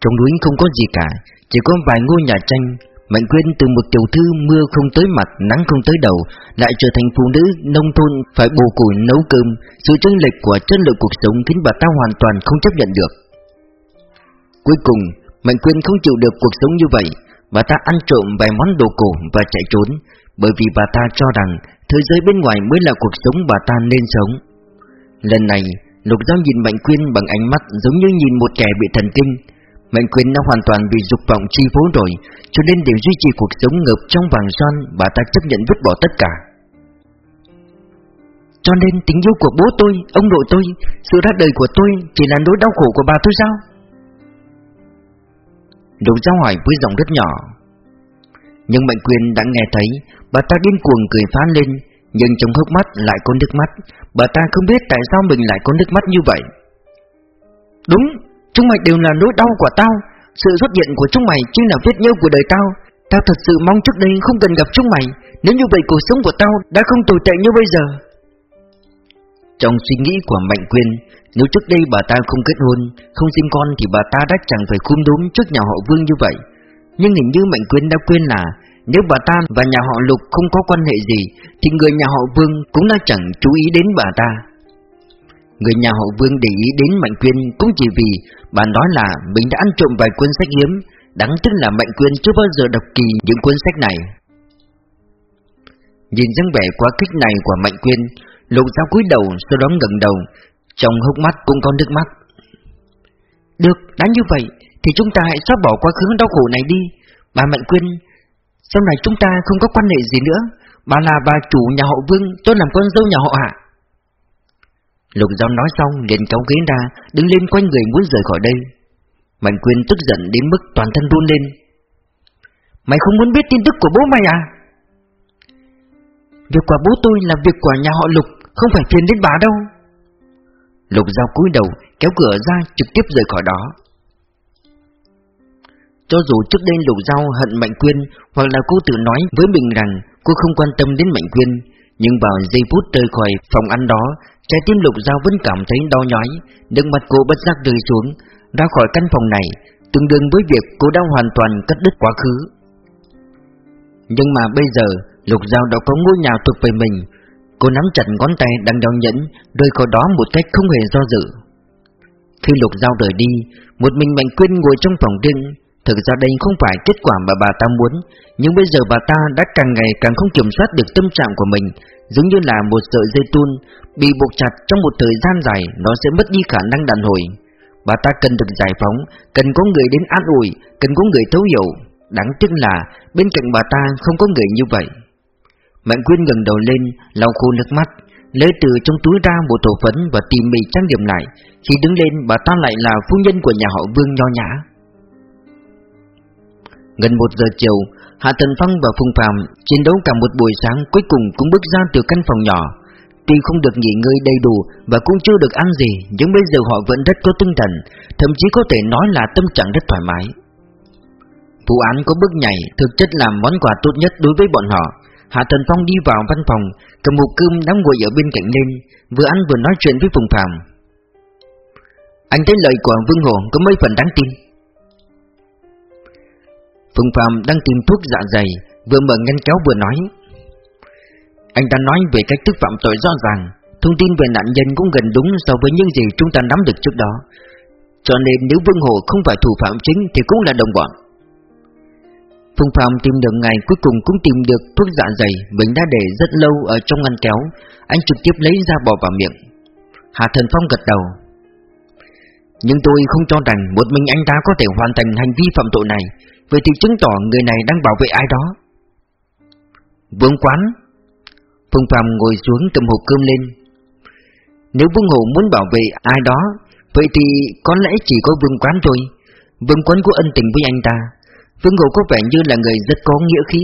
Trong núi không có gì cả Chỉ có vài ngôi nhà tranh Mạnh Quyên từ một tiểu thư mưa không tới mặt, nắng không tới đầu, lại trở thành phụ nữ nông thôn phải bù củi nấu cơm. Sự chênh lệch của chất lượng cuộc sống khiến bà ta hoàn toàn không chấp nhận được. Cuối cùng, Mạnh Quyên không chịu được cuộc sống như vậy, bà ta ăn trộm vài món đồ cổ và chạy trốn, bởi vì bà ta cho rằng thế giới bên ngoài mới là cuộc sống bà ta nên sống. Lần này, Lục Giao nhìn Mạnh Quyên bằng ánh mắt giống như nhìn một kẻ bị thần kinh. Mạnh Quyên đã hoàn toàn bị dục vọng chi phối rồi, cho nên để duy trì cuộc sống ngập trong vàng son, bà ta chấp nhận vứt bỏ tất cả. Cho nên tình yêu của bố tôi, ông nội tôi, sự ra đời của tôi chỉ là nỗi đau khổ của bà tôi sao? Lục giáo hỏi với giọng rất nhỏ. Nhưng Mạnh Quyên đã nghe thấy, bà ta điên cuồng cười phá lên, nhưng trong hốc mắt lại có nước mắt Bà ta không biết tại sao mình lại có nước mắt như vậy Đúng, chúng mày đều là nỗi đau của tao. Sự xuất hiện của chúng mày chính là vết nhơ của đời tao. Tao thật sự mong trước đây không cần gặp chúng mày. Nếu như vậy cuộc sống của tao đã không tồi tệ như bây giờ. Trong suy nghĩ của Mạnh Quyên, Nếu trước đây bà ta không kết hôn, Không sinh con thì bà ta đã chẳng phải khum đốm trước nhà họ Vương như vậy. Nhưng hình như Mạnh Quyên đã quên là, nếu bà ta và nhà họ Lục không có quan hệ gì, Thì người nhà họ Vương cũng đã chẳng chú ý đến bà ta. Người nhà họ Vương để ý đến Mạnh Quyên cũng chỉ vì bà nói là mình đã ăn trộm vài cuốn sách hiếm Đáng tiếc là Mạnh Quyên chưa bao giờ đọc kỳ những cuốn sách này. Nhìn dáng vẻ quá kích này của Mạnh Quyên Lục Giáo cúi đầu sau đó ngẩng đầu Trong hốc mắt cũng có nước mắt. Được, đã như vậy Thì chúng ta hãy xóa bỏ quá khứ đau khổ này đi. Bà Mạnh Quyên sau này chúng ta không có quan hệ gì nữa. Bà là bà chủ nhà họ Vương Tôi làm con dâu nhà họ Hạ. Lục Giao nói xong, liền kéo ghế ra, Đứng lên quanh người muốn rời khỏi đây. Mạnh Quyên tức giận đến mức toàn thân run lên. Mày không muốn biết tin tức của bố mày à? Việc của bố tôi là việc của nhà họ Lục, Không phải phiền đến bà đâu. Lục Giao cúi đầu, Kéo cửa ra, trực tiếp rời khỏi đó. Cho dù trước đây Lục Giao hận Mạnh Quyên Hoặc là cô tự nói với mình rằng Cô không quan tâm đến Mạnh Quyên nhưng vào giây phút rời khỏi phòng ăn đó, Trái tim Lục Giao vẫn cảm thấy đau nhói, Nước mặt cô bất giác rơi xuống. Ra khỏi căn phòng này, Tương đương với việc cô đã hoàn toàn cắt đứt quá khứ. Nhưng mà bây giờ, Lục Giao đã có ngôi nhà thuộc về mình. Cô nắm chặt ngón tay đang đau nhẫn, Rơi khỏi đó một cách không hề do dự. Khi Lục Giao rời đi, Một mình Mạnh Quyên ngồi trong phòng riêng Thực ra đây không phải kết quả mà bà ta muốn, Nhưng bây giờ bà ta đã càng ngày càng không kiểm soát được tâm trạng của mình, Giống như là một sợi dây tun Bị buộc chặt trong một thời gian dài, Nó sẽ mất đi khả năng đàn hồi. Bà ta cần được giải phóng, Cần có người đến an ủi, Cần có người thấu hiểu. Đáng tiếc là bên cạnh bà ta không có người như vậy. Mạnh Quyên ngẩng đầu lên, lau khô nước mắt, Lấy từ trong túi ra một tổ phấn và tỉ mỉ trang điểm lại. Khi đứng lên, bà ta lại là phu nhân của nhà họ Vương nho nhã. Gần một giờ chiều, Hạ Tần Phong và Phùng Phạm chiến đấu cả một buổi sáng cuối cùng cũng bước ra từ căn phòng nhỏ. Tuy không được nghỉ ngơi đầy đủ và cũng chưa được ăn gì, nhưng bây giờ họ vẫn rất có tinh thần, thậm chí có thể nói là tâm trạng rất thoải mái. Vụ án có bước nhảy thực chất là món quà tốt nhất đối với bọn họ. Hạ Tần Phong đi vào văn phòng, cầm một cơm đang ngồi ở bên cạnh lên, vừa ăn vừa nói chuyện với Phùng Phạm. Anh thấy lời của Vương Hồ có mấy phần đáng tin. Phùng Phạm đang tìm thuốc dạ dày, Vừa mở ngăn kéo vừa nói. Anh ta nói về cách thức phạm tội rõ ràng, Thông tin về nạn nhân cũng gần đúng so với những gì chúng ta nắm được trước đó. Cho nên nếu Vương Hồ không phải thủ phạm chính thì cũng là đồng bọn. Phương Phạm tìm được ngày cuối cùng cũng tìm được thuốc dạ dày Mình đã để rất lâu ở trong ngăn kéo. Anh trực tiếp lấy ra bỏ vào miệng. Hà Thần Phong gật đầu. Nhưng tôi không cho rằng một mình anh ta có thể hoàn thành hành vi phạm tội này. Vậy thì chứng tỏ người này đang bảo vệ ai đó. Vương quán, Phương Phạm ngồi xuống cầm hộp cơm lên. Nếu Vương Hổ muốn bảo vệ ai đó, Vậy thì có lẽ chỉ có Vương Quán thôi. Vương Quán có ân tình với anh ta. Vương Hổ có vẻ như là người rất có nghĩa khí.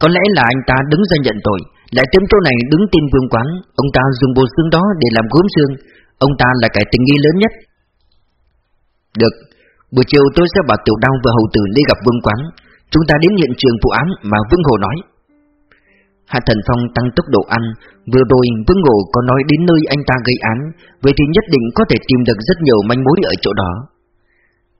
Có lẽ là anh ta đứng ra nhận tội. Lại thêm chỗ này đứng tin Vương Quán. Ông ta dùng bộ xương đó để làm gốm xương. Ông ta là kẻ tình nghi lớn nhất. Được. Buổi chiều tôi sẽ bảo Tiểu Đăng và Hầu Tử đi gặp Vương Quán. Chúng ta đến hiện trường vụ án mà Vương Hồ nói. Hạ Thần Phong tăng tốc độ ăn. Vừa rồi Vương Hồ có nói đến nơi anh ta gây án, Vậy thì nhất định có thể tìm được rất nhiều manh mối ở chỗ đó.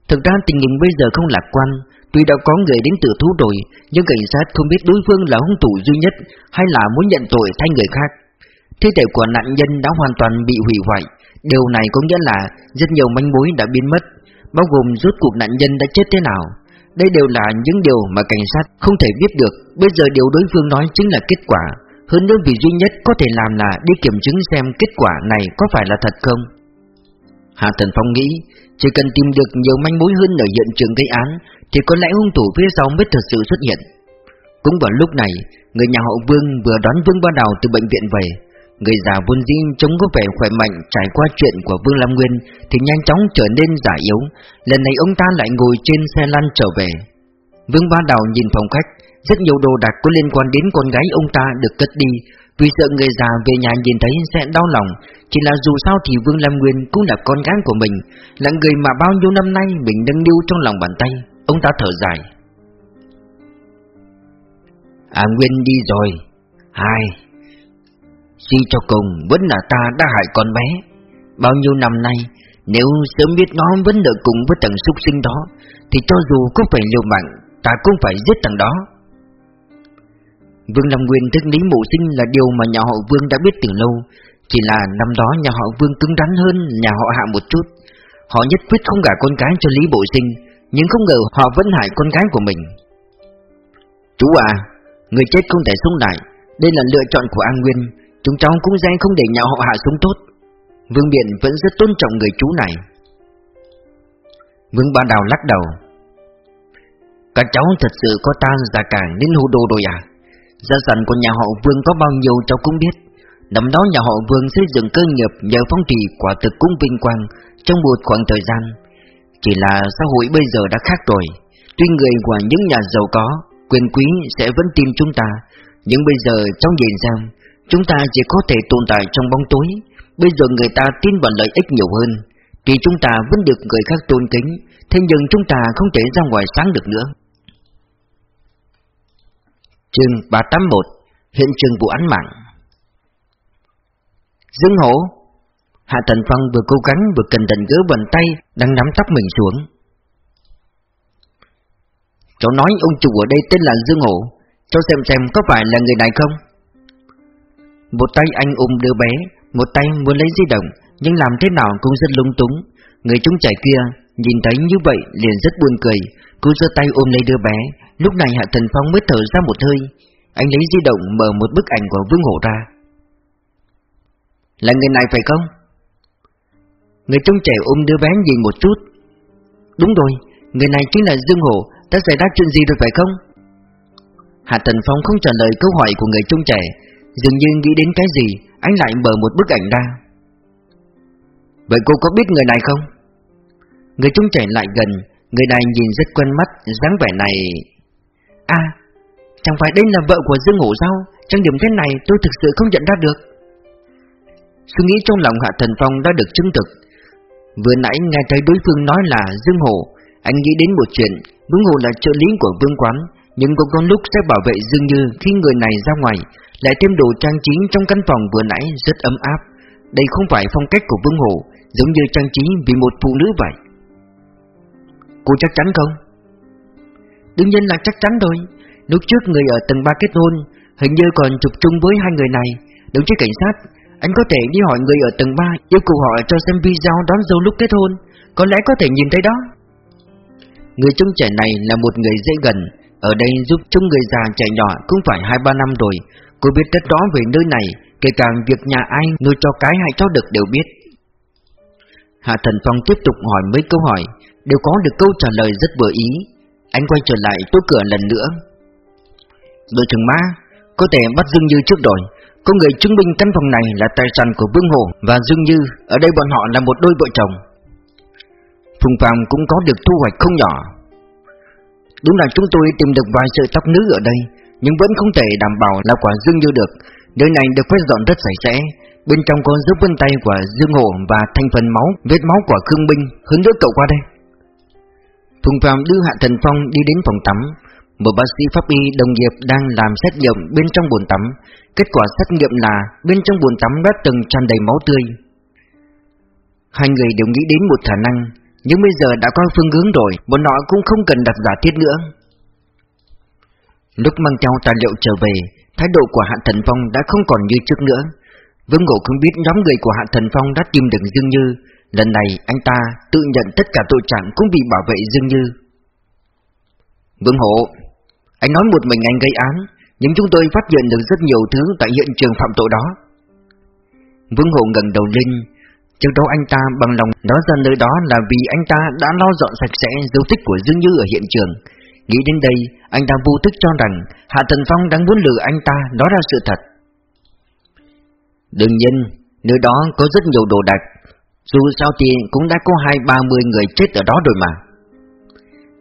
Thực ra tình hình bây giờ không lạc quan. Tuy đã có người đến tự thú rồi, Nhưng cảnh sát không biết đối phương là hung thủ duy nhất Hay là muốn nhận tội thay người khác. Thi thể của nạn nhân đã hoàn toàn bị hủy hoại. Điều này có nghĩa là Rất nhiều manh mối đã biến mất. Bao gồm rốt cuộc nạn nhân đã chết thế nào. Đây đều là những điều mà cảnh sát không thể biết được. Bây giờ điều đối phương nói chính là kết quả. Hơn nữa vì duy nhất có thể làm là Đi kiểm chứng xem kết quả này có phải là thật không. Hạ Thần Phong nghĩ, Chỉ cần tìm được nhiều manh mối hơn ở hiện trường gây án, Thì có lẽ hung thủ phía sau mới thật sự xuất hiện. Cũng vào lúc này, Người nhà họ Vương vừa đón Vương Ba Đào từ bệnh viện về. Người già vốn dĩ trông có vẻ khỏe mạnh trải qua chuyện của Vương Lam Nguyên thì nhanh chóng trở nên giả yếu. Lần này ông ta lại ngồi trên xe lăn trở về. Vương Ba Đào nhìn phòng khách, rất nhiều đồ đạc có liên quan đến con gái ông ta được cất đi, vì sợ người già về nhà nhìn thấy sẽ đau lòng. Chỉ là dù sao thì Vương Lam Nguyên cũng là con gái của mình, là người mà bao nhiêu năm nay mình nâng niu trong lòng bàn tay. Ông ta thở dài. À Nguyên đi rồi. Hai, Suy cho cùng vẫn là ta đã hại con bé. Bao nhiêu năm nay, Nếu sớm biết nó vẫn nợ cùng với thằng súc sinh đó, Thì cho dù có phải liều mạng, Ta cũng phải giết thằng đó. Vương Lâm Nguyên thức lý mộ sinh là điều mà nhà họ Vương đã biết từ lâu. Chỉ là năm đó nhà họ Vương cứng rắn hơn nhà họ Hạ một chút. Họ nhất quyết không gả con cái cho Lý Bộ Sinh, Nhưng không ngờ họ vẫn hại con gái của mình. Chú à Người chết không thể sống lại. Đây là lựa chọn của An Nguyên. Chúng cháu cũng dễ không để nhà họ hạ xuống tốt. Vương Biện vẫn rất tôn trọng người chú này. Vương Ba Đào lắc đầu. Các cháu thật sự có ta già càng đến hồ đồ rồi à? Gia sản của nhà họ Vương có bao nhiêu cháu cũng biết. Năm đó nhà họ Vương xây dựng cơ nghiệp nhờ phong trì quả thực cũng vinh quang trong một khoảng thời gian. Chỉ là xã hội bây giờ đã khác rồi. Tuy người của những nhà giàu có, quyền quý sẽ vẫn tin chúng ta Nhưng bây giờ trong nhìn xem Chúng ta chỉ có thể tồn tại trong bóng tối. Bây giờ người ta tin vào lợi ích nhiều hơn, Thì chúng ta vẫn được người khác tôn kính. Thế nhưng chúng ta không thể ra ngoài sáng được nữa. Chương 381 Hiện trường vụ án mạng. Dương hổ, Hạ Thần Phong vừa cố gắng vừa cẩn thận gỡ bàn tay Đang nắm tóc mình xuống. Cháu nói ông chủ ở đây tên là Dương Hổ, Cháu xem xem có phải là người này không? Một tay anh ôm đứa bé, Một tay muốn lấy di động, Nhưng làm thế nào cũng rất lung túng. Người chúng trẻ kia nhìn thấy như vậy liền rất buồn cười. Cô giơ tay ôm lấy đứa bé, Lúc này Hạ Thần Phong mới thở ra một hơi. Anh lấy di động mở một bức ảnh của Vương Hổ ra. Là người này phải không? Người trông trẻ ôm đứa bé nhìn một chút. Đúng rồi, Người này chính là Dương Hổ, Đã xảy ra chuyện gì rồi phải không? Hạ Thần Phong không trả lời câu hỏi của người trông trẻ Dường như nghĩ đến cái gì, Anh lại mở một bức ảnh ra. Vậy cô có biết người này không? Người trung trẻ lại gần, Người này nhìn rất quen mắt, dáng vẻ này. À Chẳng phải đây là vợ của Dương Hổ sao? Trong điểm thế này tôi thực sự không nhận ra được. Suy nghĩ trong lòng Hạ Thần Phong đã được chứng thực. Vừa nãy nghe thấy đối phương nói là Dương Hổ Anh nghĩ đến một chuyện Vương Hổ là trợ lý của Vương Quán. Nhưng cũng có lúc sẽ bảo vệ Dương Như khi người này ra ngoài, lại thêm đồ trang trí trong căn phòng vừa nãy rất ấm áp. Đây không phải phong cách của Vương Hồ Giống như trang trí vì một phụ nữ vậy. Cô chắc chắn không? Đương nhiên là chắc chắn rồi. Lúc trước người ở tầng 3 kết hôn, Hình như còn chụp chung với hai người này. Đồng chí cảnh sát, Anh có thể đi hỏi người ở tầng 3 Yêu cầu họ cho xem video đón dâu lúc kết hôn. Có lẽ có thể nhìn thấy đó. Người trung trẻ này là một người dễ gần. Ở đây giúp chúng người già trẻ nhỏ cũng phải 2-3 năm rồi. Cô biết rất rõ về nơi này, Kể cả việc nhà ai nuôi cho cái hay cho được đều biết. Hạ Thần Phong tiếp tục hỏi mấy câu hỏi, Đều có được câu trả lời rất vừa ý. Anh quay trở lại tối cửa lần nữa. Đội trưởng ma Có thể bắt Dương Như trước rồi Có người chứng minh căn phòng này là tài sản của Vương Hồ và Dương Như, Ở đây bọn họ là một đôi vợ chồng. Phùng Phạm cũng có được thu hoạch không nhỏ. Đúng là chúng tôi tìm được vài sợi tóc nữ ở đây nhưng vẫn không thể đảm bảo là quả Dương Như được. Nơi này được quét dọn rất sạch sẽ, bên trong có dấu vân tay của Dương Hổ và thành phần máu, vết máu của Khương Binh, hướng dẫn cậu qua đây. Phùng Phạm đưa Hạ Thần Phong đi đến phòng tắm, một bác sĩ pháp y đồng nghiệp đang làm xét nghiệm bên trong bồn tắm. Kết quả xét nghiệm là bên trong bồn tắm đã từng tràn đầy máu tươi. Hai người đều nghĩ đến một khả năng, nhưng bây giờ đã có phương hướng rồi, Bọn họ cũng không cần đặt giả thiết nữa. Lúc mang theo tài liệu trở về, Thái độ của Hạ Thần Phong đã không còn như trước nữa. Vương Ngộ không biết nhóm người của Hạ Thần Phong đã tìm được Dương Như. Lần này, anh ta tự nhận tất cả tội trạng cũng bị bảo vệ Dương Như. Vương Hộ Anh nói một mình anh gây án, Nhưng chúng tôi phát hiện được rất nhiều thứ tại hiện trường phạm tội đó. Vương Hộ ngẩng đầu lên Trước đó anh ta bằng lòng nói ra nơi đó là vì anh ta đã lo dọn sạch sẽ dấu tích của Dương Như ở hiện trường. Nghĩ đến đây, anh ta vô thức cho rằng Hạ Thần Phong đang muốn lừa anh ta nói ra sự thật. Đương nhiên, nơi đó có rất nhiều đồ đạc. Dù sao thì cũng đã có hai ba mươi người chết ở đó rồi mà.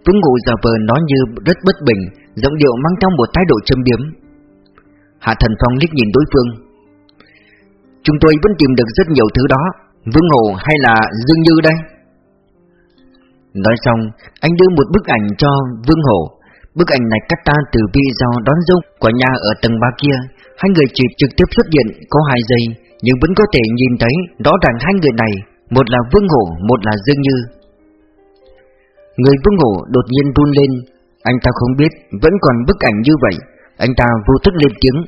Vương Ngụ giờ vờ nói như rất bất bình Giọng điệu mang trong một thái độ châm biếm. Hạ Thần Phong liếc nhìn đối phương. Chúng tôi vẫn tìm được rất nhiều thứ đó. Vương Hổ hay là Dương Như đây Nói xong, anh đưa một bức ảnh cho Vương Hổ. Bức ảnh này cắt ta từ video đón dâu của nhà ở tầng ba kia. Hai người chỉ trực tiếp xuất hiện có hai giây, nhưng vẫn có thể nhìn thấy rõ ràng hai người này, một là Vương Hổ, một là Dương Như. Người Vương Hổ đột nhiên run lên, anh ta không biết vẫn còn bức ảnh như vậy, anh ta vô thức lên tiếng.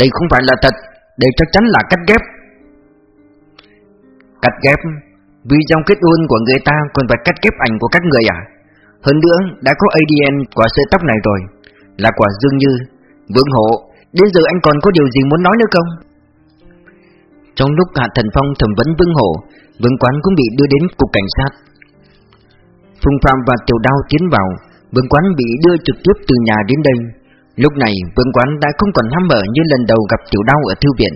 Đây không phải là thật, đây chắc chắn là cắt ghép. Cắt ghép vì trong kết hôn của người ta còn phải cắt ghép ảnh của các người à? Hơn nữa, đã có ADN của sợi tóc này rồi, là quả Dương Như. Vương Hộ, đến giờ anh còn có điều gì muốn nói nữa không? Trong lúc Hạ Thần Phong thẩm vấn Vương Hộ, Vương Quán cũng bị đưa đến cục cảnh sát. Phùng Phạm và Tiểu Đao tiến vào, Vương Quán bị đưa trực tiếp từ nhà đến đây. Lúc này, Vương Quán đã không còn hăm mở như lần đầu gặp Tiểu Đao ở thư viện.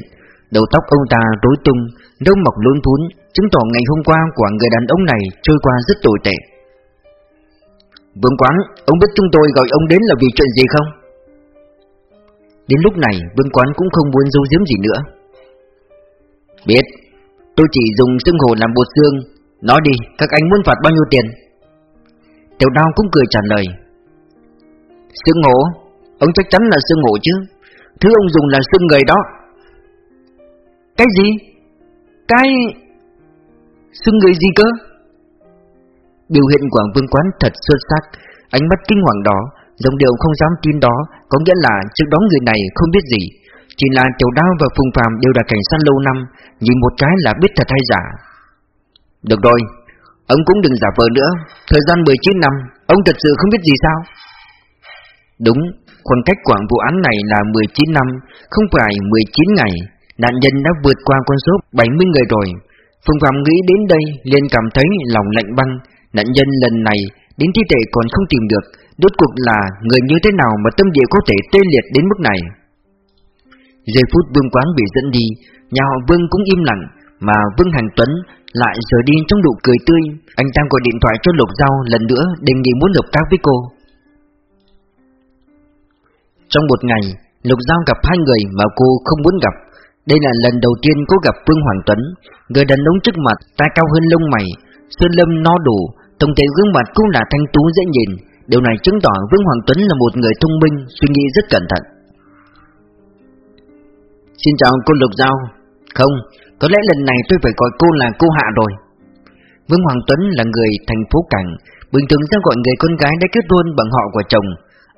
Đầu tóc ông ta rối tung, râu mọc lún thún, chứng tỏ ngày hôm qua của người đàn ông này trôi qua rất tồi tệ. Vương Quán, ông biết chúng tôi gọi ông đến là vì chuyện gì không? Đến lúc này, Vương Quán cũng không muốn giấu giếm gì nữa. Biết, tôi chỉ dùng xương hồ làm bột xương. Nói đi, các anh muốn phạt bao nhiêu tiền? Tiểu đao cũng cười trả lời. Xương hổ, ông chắc chắn là xương hổ chứ. Thứ ông dùng là xương người đó. Cái gì? Cái... Xưng người gì cơ? Biểu hiện của vương quán thật xuất sắc Ánh mắt kinh hoàng đó Dòng điều không dám tin đó, Có nghĩa là trước đó người này không biết gì. Chỉ là tiểu đao và phùng phàm đều là cảnh sát lâu năm, Nhìn một cái là biết thật hay giả. Được rồi, Ông cũng đừng giả vờ nữa. Thời gian 19 năm, Ông thật sự không biết gì sao? Đúng, Khoảng cách quảng vụ án này là 19 năm, Không phải 19 ngày. Nạn nhân đã vượt qua con số 70 người rồi. Phương Phạm nghĩ đến đây liền cảm thấy lòng lạnh băng. Nạn nhân lần này đến thi thể còn không tìm được. Đốt cuộc là người như thế nào mà tâm địa có thể tê liệt đến mức này? Giây phút Vương Quán bị dẫn đi, Nhà họ Vương cũng im lặng, Mà Vương Hành Tuấn lại rời đi trong nụ cười tươi. Anh ta gọi điện thoại cho Lục Giao lần nữa đề nghị muốn hợp tác với cô. Trong một ngày, Lục Giao gặp hai người mà cô không muốn gặp đây là lần đầu tiên cô gặp Vương Hoàng Tuấn. Người đàn ông trước mặt ta cao hơn lông mày Sơn lâm no đủ Tổng thể gương mặt cũng là thanh tú dễ nhìn. Điều này chứng tỏ Vương Hoàng Tuấn là một người thông minh Suy nghĩ rất cẩn thận. Xin chào cô Lục Giao. Không, có lẽ lần này tôi phải gọi cô là cô Hạ rồi. Vương Hoàng Tuấn là người thành phố cảng, Bình thường sẽ gọi người con gái đã kết hôn bằng họ của chồng.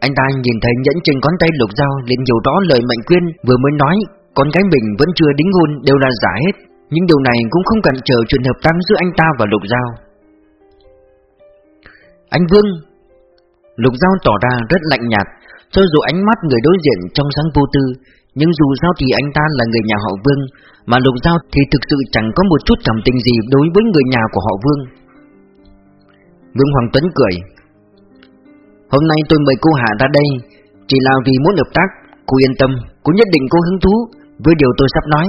Anh ta nhìn thấy nhẫn trên ngón tay Lục Giao liền hiểu rõ lời Mạnh Quyên vừa mới nói con gái mình vẫn chưa đính hôn đều là giả hết Nhưng điều này cũng không cản trở chuyện hợp tác giữa anh ta và Lục Giao. Anh Vương Lục Giao tỏ ra rất lạnh nhạt Cho dù ánh mắt người đối diện trong sáng vô tư Nhưng dù sao thì anh ta là người nhà họ Vương Mà Lục Giao thì thực sự chẳng có một chút cảm tình gì đối với người nhà của họ Vương. Vương Hoàng Tuấn cười Hôm nay tôi mời cô Hạ ra đây Chỉ là vì muốn hợp tác Cô yên tâm, cô nhất định có hứng thú với điều tôi sắp nói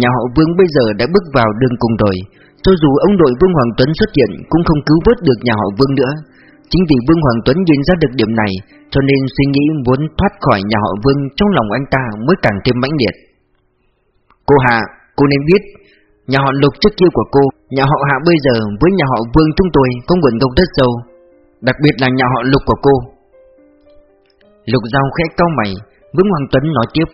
Nhà họ Vương bây giờ đã bước vào đường cùng rồi. Cho dù ông đội Vương Hoàng Tuấn xuất hiện Cũng không cứu vớt được nhà họ Vương nữa. Chính vì Vương Hoàng Tuấn nhìn ra được điểm này Cho nên suy nghĩ muốn thoát khỏi nhà họ Vương Trong lòng anh ta mới càng thêm mãnh liệt. Cô Hạ, cô nên biết Nhà họ Lục trước kia của cô Nhà họ Hạ bây giờ với nhà họ Vương chúng tôi Có nguồn gốc rất sâu Đặc biệt là nhà họ Lục của cô. Lục Giao khẽ cau mày Vương Hoàng Tuấn nói tiếp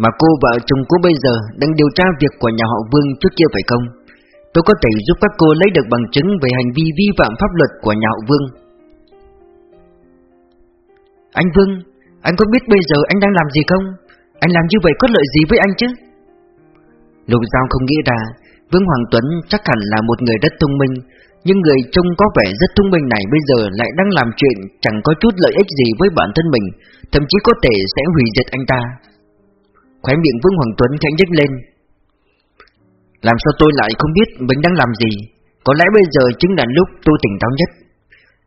Mà cô vợ chồng cô bây giờ đang điều tra việc của nhà họ Vương trước kia phải không? Tôi có thể giúp các cô lấy được bằng chứng về hành vi vi phạm pháp luật của nhà họ Vương Anh Vương, anh có biết bây giờ anh đang làm gì không? Anh làm như vậy có lợi gì với anh chứ? Lục Giao không nghĩ ra Vương Hoàng Tuấn chắc hẳn là một người rất thông minh nhưng người trông có vẻ rất thông minh này bây giờ lại đang làm chuyện chẳng có chút lợi ích gì với bản thân mình, Thậm chí có thể sẽ hủy diệt anh ta. Khóe miệng Vương Hoàng Tuấn khẽ nhếch lên. Làm sao tôi lại không biết mình đang làm gì? Có lẽ bây giờ chính là lúc tôi tỉnh táo nhất.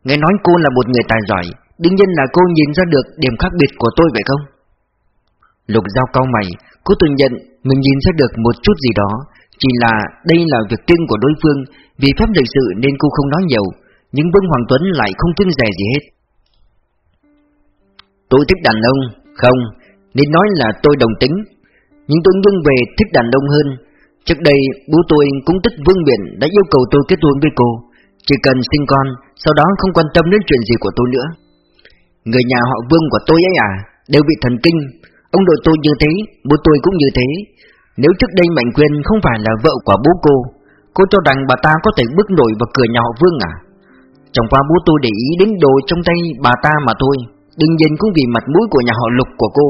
Nghe nói cô là một người tài giỏi, Đương nhiên là cô nhìn ra được điểm khác biệt của tôi vậy không? Lục Giao cao mày, Cô tự nhận mình nhìn ra được một chút gì đó chỉ là đây là việc riêng của đối phương Vì phép lịch sự nên cô không nói nhiều Nhưng Vương Hoàng Tuấn lại không kiêng rẻ gì hết. Tôi thích đàn ông Không, nên nói là tôi đồng tính Nhưng tôi nghiêng về thích đàn ông hơn. Trước đây bố tôi cũng thích Vương Biển đã yêu cầu tôi kết hôn với cô Chỉ cần sinh con Sau đó không quan tâm đến chuyện gì của tôi nữa. Người nhà họ Vương của tôi ấy à Đều bị thần kinh Ông nội tôi như thế, bố tôi cũng như thế. Nếu trước đây Mạnh Quyên không phải là vợ của bố cô Cô cho rằng bà ta có thể bước nổi vào cửa nhà họ Vương à? Chẳng qua bố tôi để ý đến đồ trong tay bà ta mà thôi, Đương nhiên cũng vì mặt mũi của nhà họ Lục của cô.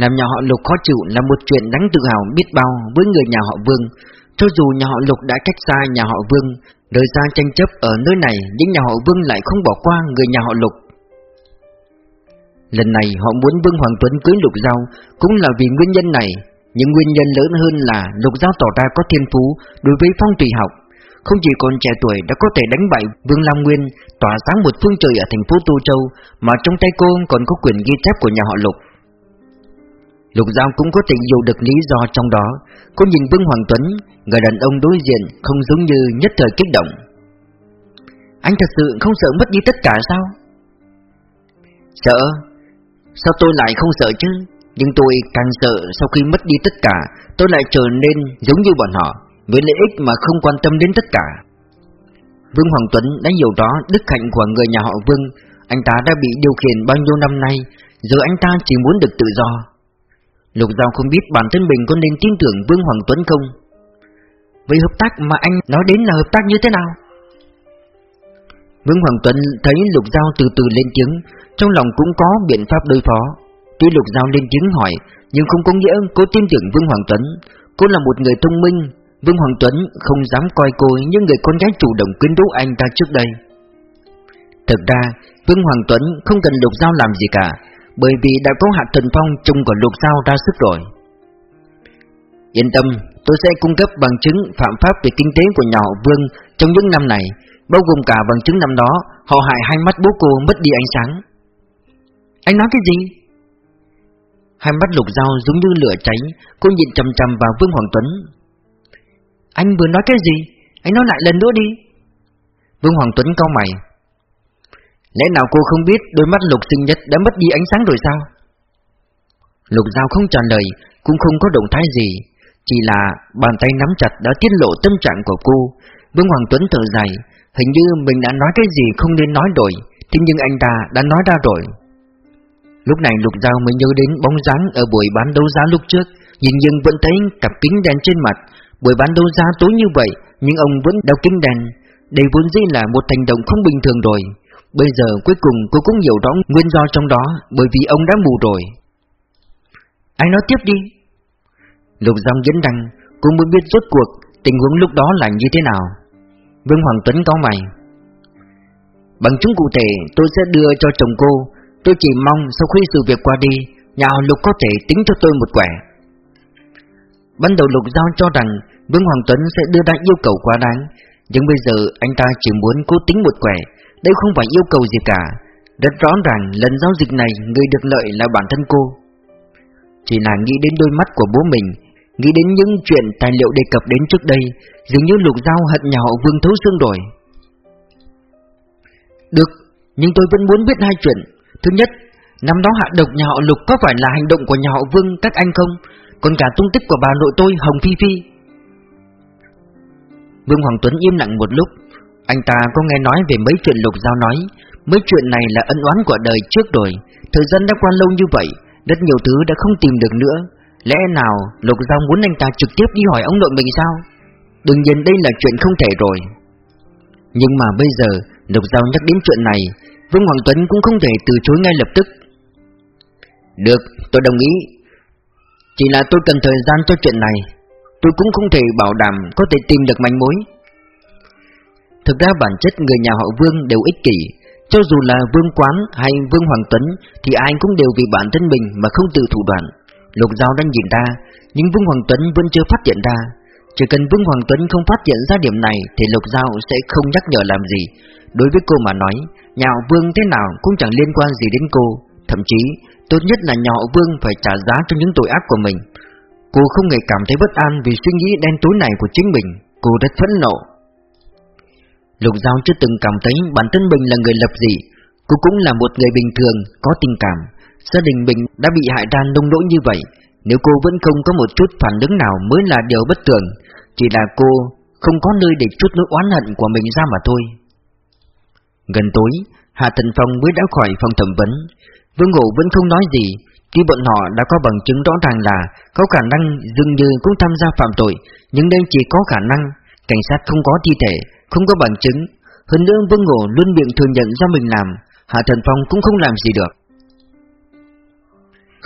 Làm nhà họ Lục khó chịu là một chuyện đáng tự hào biết bao với người nhà họ Vương. Cho dù nhà họ Lục đã cách xa nhà họ Vương Đời ra tranh chấp ở nơi này, Nhưng nhà họ Vương lại không bỏ qua người nhà họ Lục. Lần này họ muốn Vương Hoàng Tuấn cưới Lục Giao Cũng là vì nguyên nhân này, Nhưng nguyên nhân lớn hơn là Lục Giao tỏ ra có thiên phú Đối với phong thủy học. Không chỉ còn trẻ tuổi đã có thể đánh bại Vương Lam Nguyên, Tỏa sáng một phương trời ở thành phố Tô Châu, Mà trong tay cô còn có quyền ghi chép của nhà họ Lục. Lục Giao cũng có thể dụ được lý do trong đó. Cô nhìn Vương Hoàng Tuấn, Người đàn ông đối diện không giống như nhất thời kích động. Anh thật sự không sợ mất đi tất cả sao? Sợ. Sao tôi lại không sợ chứ? Nhưng tôi càng sợ sau khi mất đi tất cả, Tôi lại trở nên giống như bọn họ, Với lợi ích mà không quan tâm đến tất cả. Vương Hoàng Tuấn đã hiểu đó đức hạnh của người nhà họ Vương. Anh ta đã bị điều khiển bao nhiêu năm nay, Giờ anh ta chỉ muốn được tự do. Lục Giao không biết bản thân mình có nên tin tưởng Vương Hoàng Tuấn không? Vậy hợp tác mà anh nói đến là hợp tác như thế nào? Vương Hoàng Tuấn thấy Lục Giao từ từ lên tiếng, trong lòng cũng có biện pháp đối phó. Tuy Lục Giao lên tiếng hỏi, Nhưng không có nghĩa cô tin tưởng Vương Hoàng Tuấn. Cô là một người thông minh, Vương Hoàng Tuấn không dám coi cô như người con gái chủ động quyến rũ anh ta trước đây. Thực ra, Vương Hoàng Tuấn không cần Lục Giao làm gì cả, Bởi vì đã có Hạ Thần Phong chung của Lục Giao ra sức rồi. Yên tâm, Tôi sẽ cung cấp bằng chứng phạm pháp về kinh tế của nhà họ Vương trong những năm này. Bao gồm cả bằng chứng năm đó, Họ hại hai mắt bố cô mất đi ánh sáng anh nói cái gì? Hai mắt lục dao giống như lửa cháy, Cô nhìn chầm chầm vào Vương Hoàng Tuấn Anh vừa nói cái gì? Anh nói lại lần nữa đi Vương Hoàng Tuấn cau mày Lẽ nào cô không biết đôi mắt lục sinh nhất đã mất đi ánh sáng rồi sao? Lục dao không trả lời, Cũng không có động thái gì Chỉ là bàn tay nắm chặt đã tiết lộ tâm trạng của cô Vương Hoàng Tuấn thở dài Hình như mình đã nói cái gì không nên nói rồi, Thế nhưng anh ta đã nói ra rồi. Lúc này Lục Giao mới nhớ đến bóng dáng ở buổi bán đấu giá lúc trước, Nhìn nhưng vẫn thấy cặp kính đèn trên mặt. Buổi bán đấu giá tối như vậy, Nhưng ông vẫn đeo kính đèn Đây vốn dĩ là một hành động không bình thường rồi. Bây giờ cuối cùng cô cũng hiểu rõ nguyên do trong đó, Bởi vì ông đã mù rồi. Anh nói tiếp đi. Lục Giao nhấn rằng Cô muốn biết rốt cuộc tình huống lúc đó là như thế nào. Vương Hoàng Tuấn có mày. Bằng chứng cụ thể, tôi sẽ đưa cho chồng cô. Tôi chỉ mong sau khi sự việc qua đi, Nhà họ Lục có thể tính cho tôi một quẻ. Ban đầu Lục giao cho rằng Vương Hoàng Tuấn sẽ đưa ra yêu cầu quá đáng, Nhưng bây giờ anh ta chỉ muốn cố tính một quẻ. Đây không phải yêu cầu gì cả. Rất rõ ràng, lần giao dịch này Người được lợi là bản thân cô. Chỉ là nghĩ đến đôi mắt của bố mình Nghĩ đến những chuyện tài liệu đề cập đến trước đây Dường như Lục Giao hận nhà họ Vương thấu xương đổi. Được Nhưng tôi vẫn muốn biết hai chuyện. Thứ nhất, năm đó hạ độc nhà họ Lục có phải là hành động của nhà họ Vương các anh không? Còn cả tung tích của bà nội tôi Hồng Phi Phi. Vương Hoàng Tuấn im lặng một lúc. Anh ta có nghe nói về mấy chuyện Lục Giao nói. Mấy chuyện này là ân oán của đời trước rồi. Thời gian đã qua lâu như vậy Rất nhiều thứ đã không tìm được nữa. Lẽ nào Lục Giao muốn anh ta trực tiếp đi hỏi ông nội mình sao? Đương nhiên đây là chuyện không thể rồi. Nhưng mà bây giờ Lục Giao nhắc đến chuyện này Vương Hoàng Tuấn cũng không thể từ chối ngay lập tức. Được, tôi đồng ý. Chỉ là tôi cần thời gian cho chuyện này. Tôi cũng không thể bảo đảm có thể tìm được manh mối. Thực ra bản chất người nhà họ Vương đều ích kỷ. Cho dù là Vương Quán hay Vương Hoàng Tuấn Thì ai cũng đều vì bản thân mình mà không từ thủ đoạn. Lục Giao đang nhìn ra Nhưng Vương Hoàng Tuấn vẫn chưa phát hiện ra. Chỉ cần Vương Hoàng Tuấn không phát hiện ra điểm này Thì Lục Giao sẽ không nhắc nhở làm gì. Đối với cô mà nói Nhà họ Vương thế nào cũng chẳng liên quan gì đến cô. Thậm chí tốt nhất là nhà họ Vương phải trả giá cho những tội ác của mình. Cô không hề cảm thấy bất an vì suy nghĩ đen tối này của chính mình. Cô rất phẫn nộ. Lục Giao chưa từng cảm thấy bản thân mình là người lập dị. Cô cũng là một người bình thường, có tình cảm. Gia đình mình đã bị hại ra nông nỗi như vậy Nếu cô vẫn không có một chút phản ứng nào mới là điều bất thường Chỉ là cô không có nơi để chút nỗi oán hận của mình ra mà thôi. Gần tối, hà Thần Phong mới đã khỏi phòng thẩm vấn. Vương Ngộ vẫn không nói gì Tuy bọn họ đã có bằng chứng rõ ràng là Có khả năng dường như cũng tham gia phạm tội Nhưng đây chỉ có khả năng Cảnh sát không có thi thể Không có bằng chứng. Hơn nữa Vương Ngộ luôn miệng thừa nhận do mình làm Hạ Thần Phong cũng không làm gì được.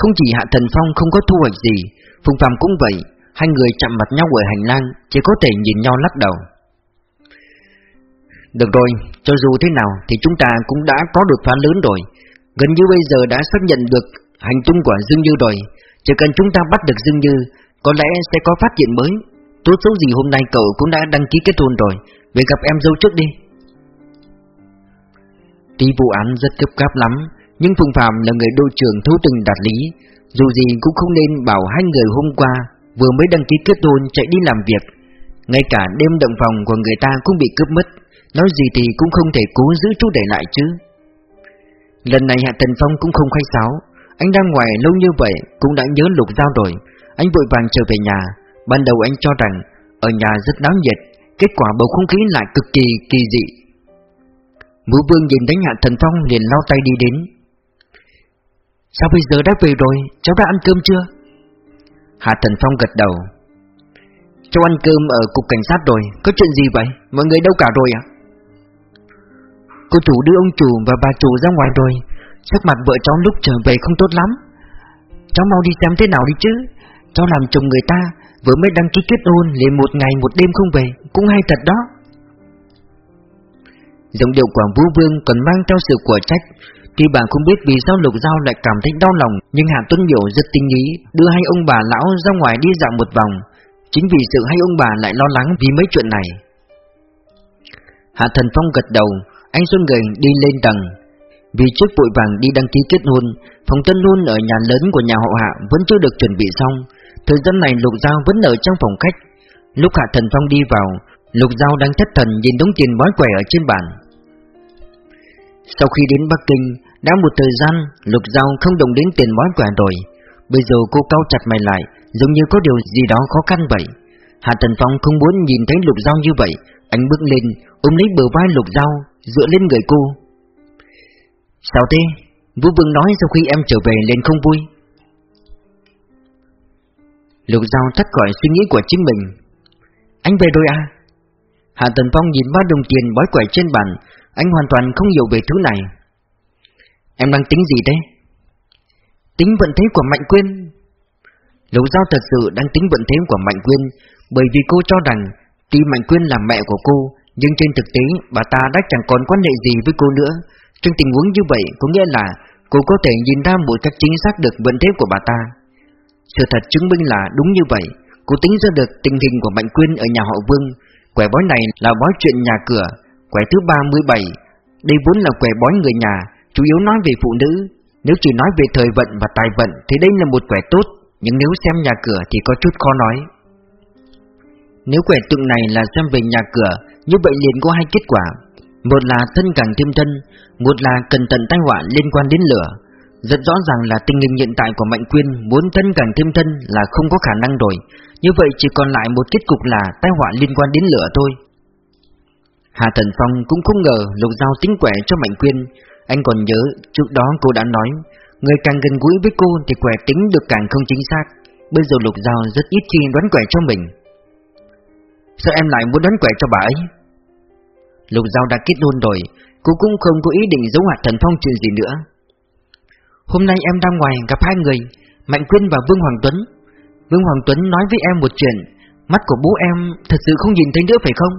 Không chỉ Hạ Thần Phong không có thu hoạch gì Phùng Phạm cũng vậy Hai người chạm mặt nhau ở hành lang Chỉ có thể nhìn nhau lắc đầu. Được rồi, cho dù thế nào Thì chúng ta cũng đã có đột phá lớn rồi. Gần như bây giờ đã xác nhận được hành tung của Dương Như rồi. Chỉ cần chúng ta bắt được Dương Như Có lẽ sẽ có phát hiện mới. Tốt xấu gì hôm nay cậu cũng đã đăng ký kết hôn rồi. Về gặp em dâu trước đi. Tí vụ án rất cấp cáp lắm. Nhưng Phùng Phạm là người đội trưởng thấu tình đạt lý, Dù gì cũng không nên bảo hai người hôm qua Vừa mới đăng ký kết hôn chạy đi làm việc. Ngay cả đêm động phòng của người ta cũng bị cướp mất, Nói gì thì cũng không thể cố giữ chú để lại chứ. Lần này Hạ Tần Phong cũng không khách sáo Anh đang ngoài lâu như vậy Cũng đã nhớ lục giao rồi, Anh vội vàng trở về nhà. Ban đầu anh cho rằng Ở nhà rất náo nhiệt, Kết quả bầu không khí lại cực kỳ kỳ dị. Vũ Vương nhìn đánh Hạ Thần Phong liền lau tay đi đến Sao bây giờ đã về rồi? Cháu đã ăn cơm chưa? Hạ Thần Phong gật đầu. Cháu ăn cơm ở cục cảnh sát rồi. Có chuyện gì vậy? Mọi người đâu cả rồi à Cô chủ đưa ông chủ và bà chủ ra ngoài rồi. Sắc mặt vợ cháu lúc trở về không tốt lắm. Cháu mau đi xem thế nào đi chứ. Cháu làm chồng người ta, Vừa mới đăng ký kết hôn, liền một ngày một đêm không về. Cũng hay thật đó. Giọng điệu của Vũ Vương còn mang theo sự của trách. Tuy bà không biết vì sao Lục Giao lại cảm thấy đau lòng, Nhưng Hạ Tuấn Hiểu rất tinh ý, Đưa hai ông bà lão ra ngoài đi dạo một vòng. Chính vì sự hai ông bà lại lo lắng vì mấy chuyện này. Hạ Thần Phong gật đầu, Anh Xuân Gầy đi lên tầng. Vì trước vội vàng đi đăng ký kết hôn, Phòng tân hôn ở nhà lớn của nhà họ Hạ Vẫn chưa được chuẩn bị xong. Thời gian này Lục Giao vẫn ở trong phòng khách. Lúc Hạ Thần Phong đi vào, Lục Giao đang thất thần nhìn đống tiền bói quẻ ở trên bàn. Sau khi đến Bắc Kinh, Đã một thời gian Lục Giao không đồng đến tiền bói quẻ rồi Bây giờ cô cau chặt mày lại, Giống như có điều gì đó khó khăn vậy. Hạ Trần Phong không muốn nhìn thấy Lục Giao như vậy. Anh bước lên, ôm lấy bờ vai Lục Giao, Dựa lên người cô. Sao thế? Vũ Vương nói sau khi em trở về lên không vui. Lục Giao thắt khỏi suy nghĩ của chính mình. Anh về rồi à? Hạ Tần Phong nhìn ba đồng tiền bói quẻ trên bàn anh hoàn toàn không hiểu về thứ này. Em đang tính gì thế? Tính vận thế của Mạnh Quyên. Lục Giao thật sự đang tính vận thế của Mạnh Quyên Bởi vì cô cho rằng Tuy Mạnh Quyên là mẹ của cô, Nhưng trên thực tế bà ta đã chẳng còn quan hệ gì với cô nữa. Trong tình huống như vậy, có nghĩa là Cô có thể nhìn ra một cách chính xác được vận thế của bà ta. Sự thật chứng minh là đúng như vậy. Cô tính ra được tình hình của Mạnh Quyên ở nhà họ Vương. Quẻ bói này là bói chuyện nhà cửa. Quẻ thứ 37 Đây vốn là quẻ bói người nhà, Chủ yếu nói về phụ nữ. Nếu chỉ nói về thời vận và tài vận Thì đây là một quẻ tốt, Nhưng nếu xem nhà cửa thì có chút khó nói. Nếu quẻ tượng này là xem về nhà cửa, Như vậy liền có hai kết quả. Một là thân càng thêm thân, Một là cẩn thận tai họa liên quan đến lửa. Rất rõ ràng là tình hình hiện tại của Mạnh Quyên muốn thân càng thêm thân là không có khả năng rồi. Như vậy chỉ còn lại một kết cục là tai họa liên quan đến lửa thôi. Hạ Thần Phong cũng không ngờ Lục Giao tính quẻ cho Mạnh Quyên. Anh còn nhớ, trước đó cô đã nói, Người càng gần gũi với cô thì quẻ tính được càng không chính xác. Bây giờ Lục Giao rất ít khi đoán quẻ cho mình. Sao em lại muốn đoán quẻ cho bà ấy? Lục Giao đã kết hôn rồi, Cô cũng không có ý định giấu Hạ thần phong chuyện gì nữa. Hôm nay em đang ngoài gặp hai người, Mạnh Quyên và Vương Hoàng Tuấn. Vương Hoàng Tuấn nói với em một chuyện, Mắt của bố em thật sự không nhìn thấy nữa phải không?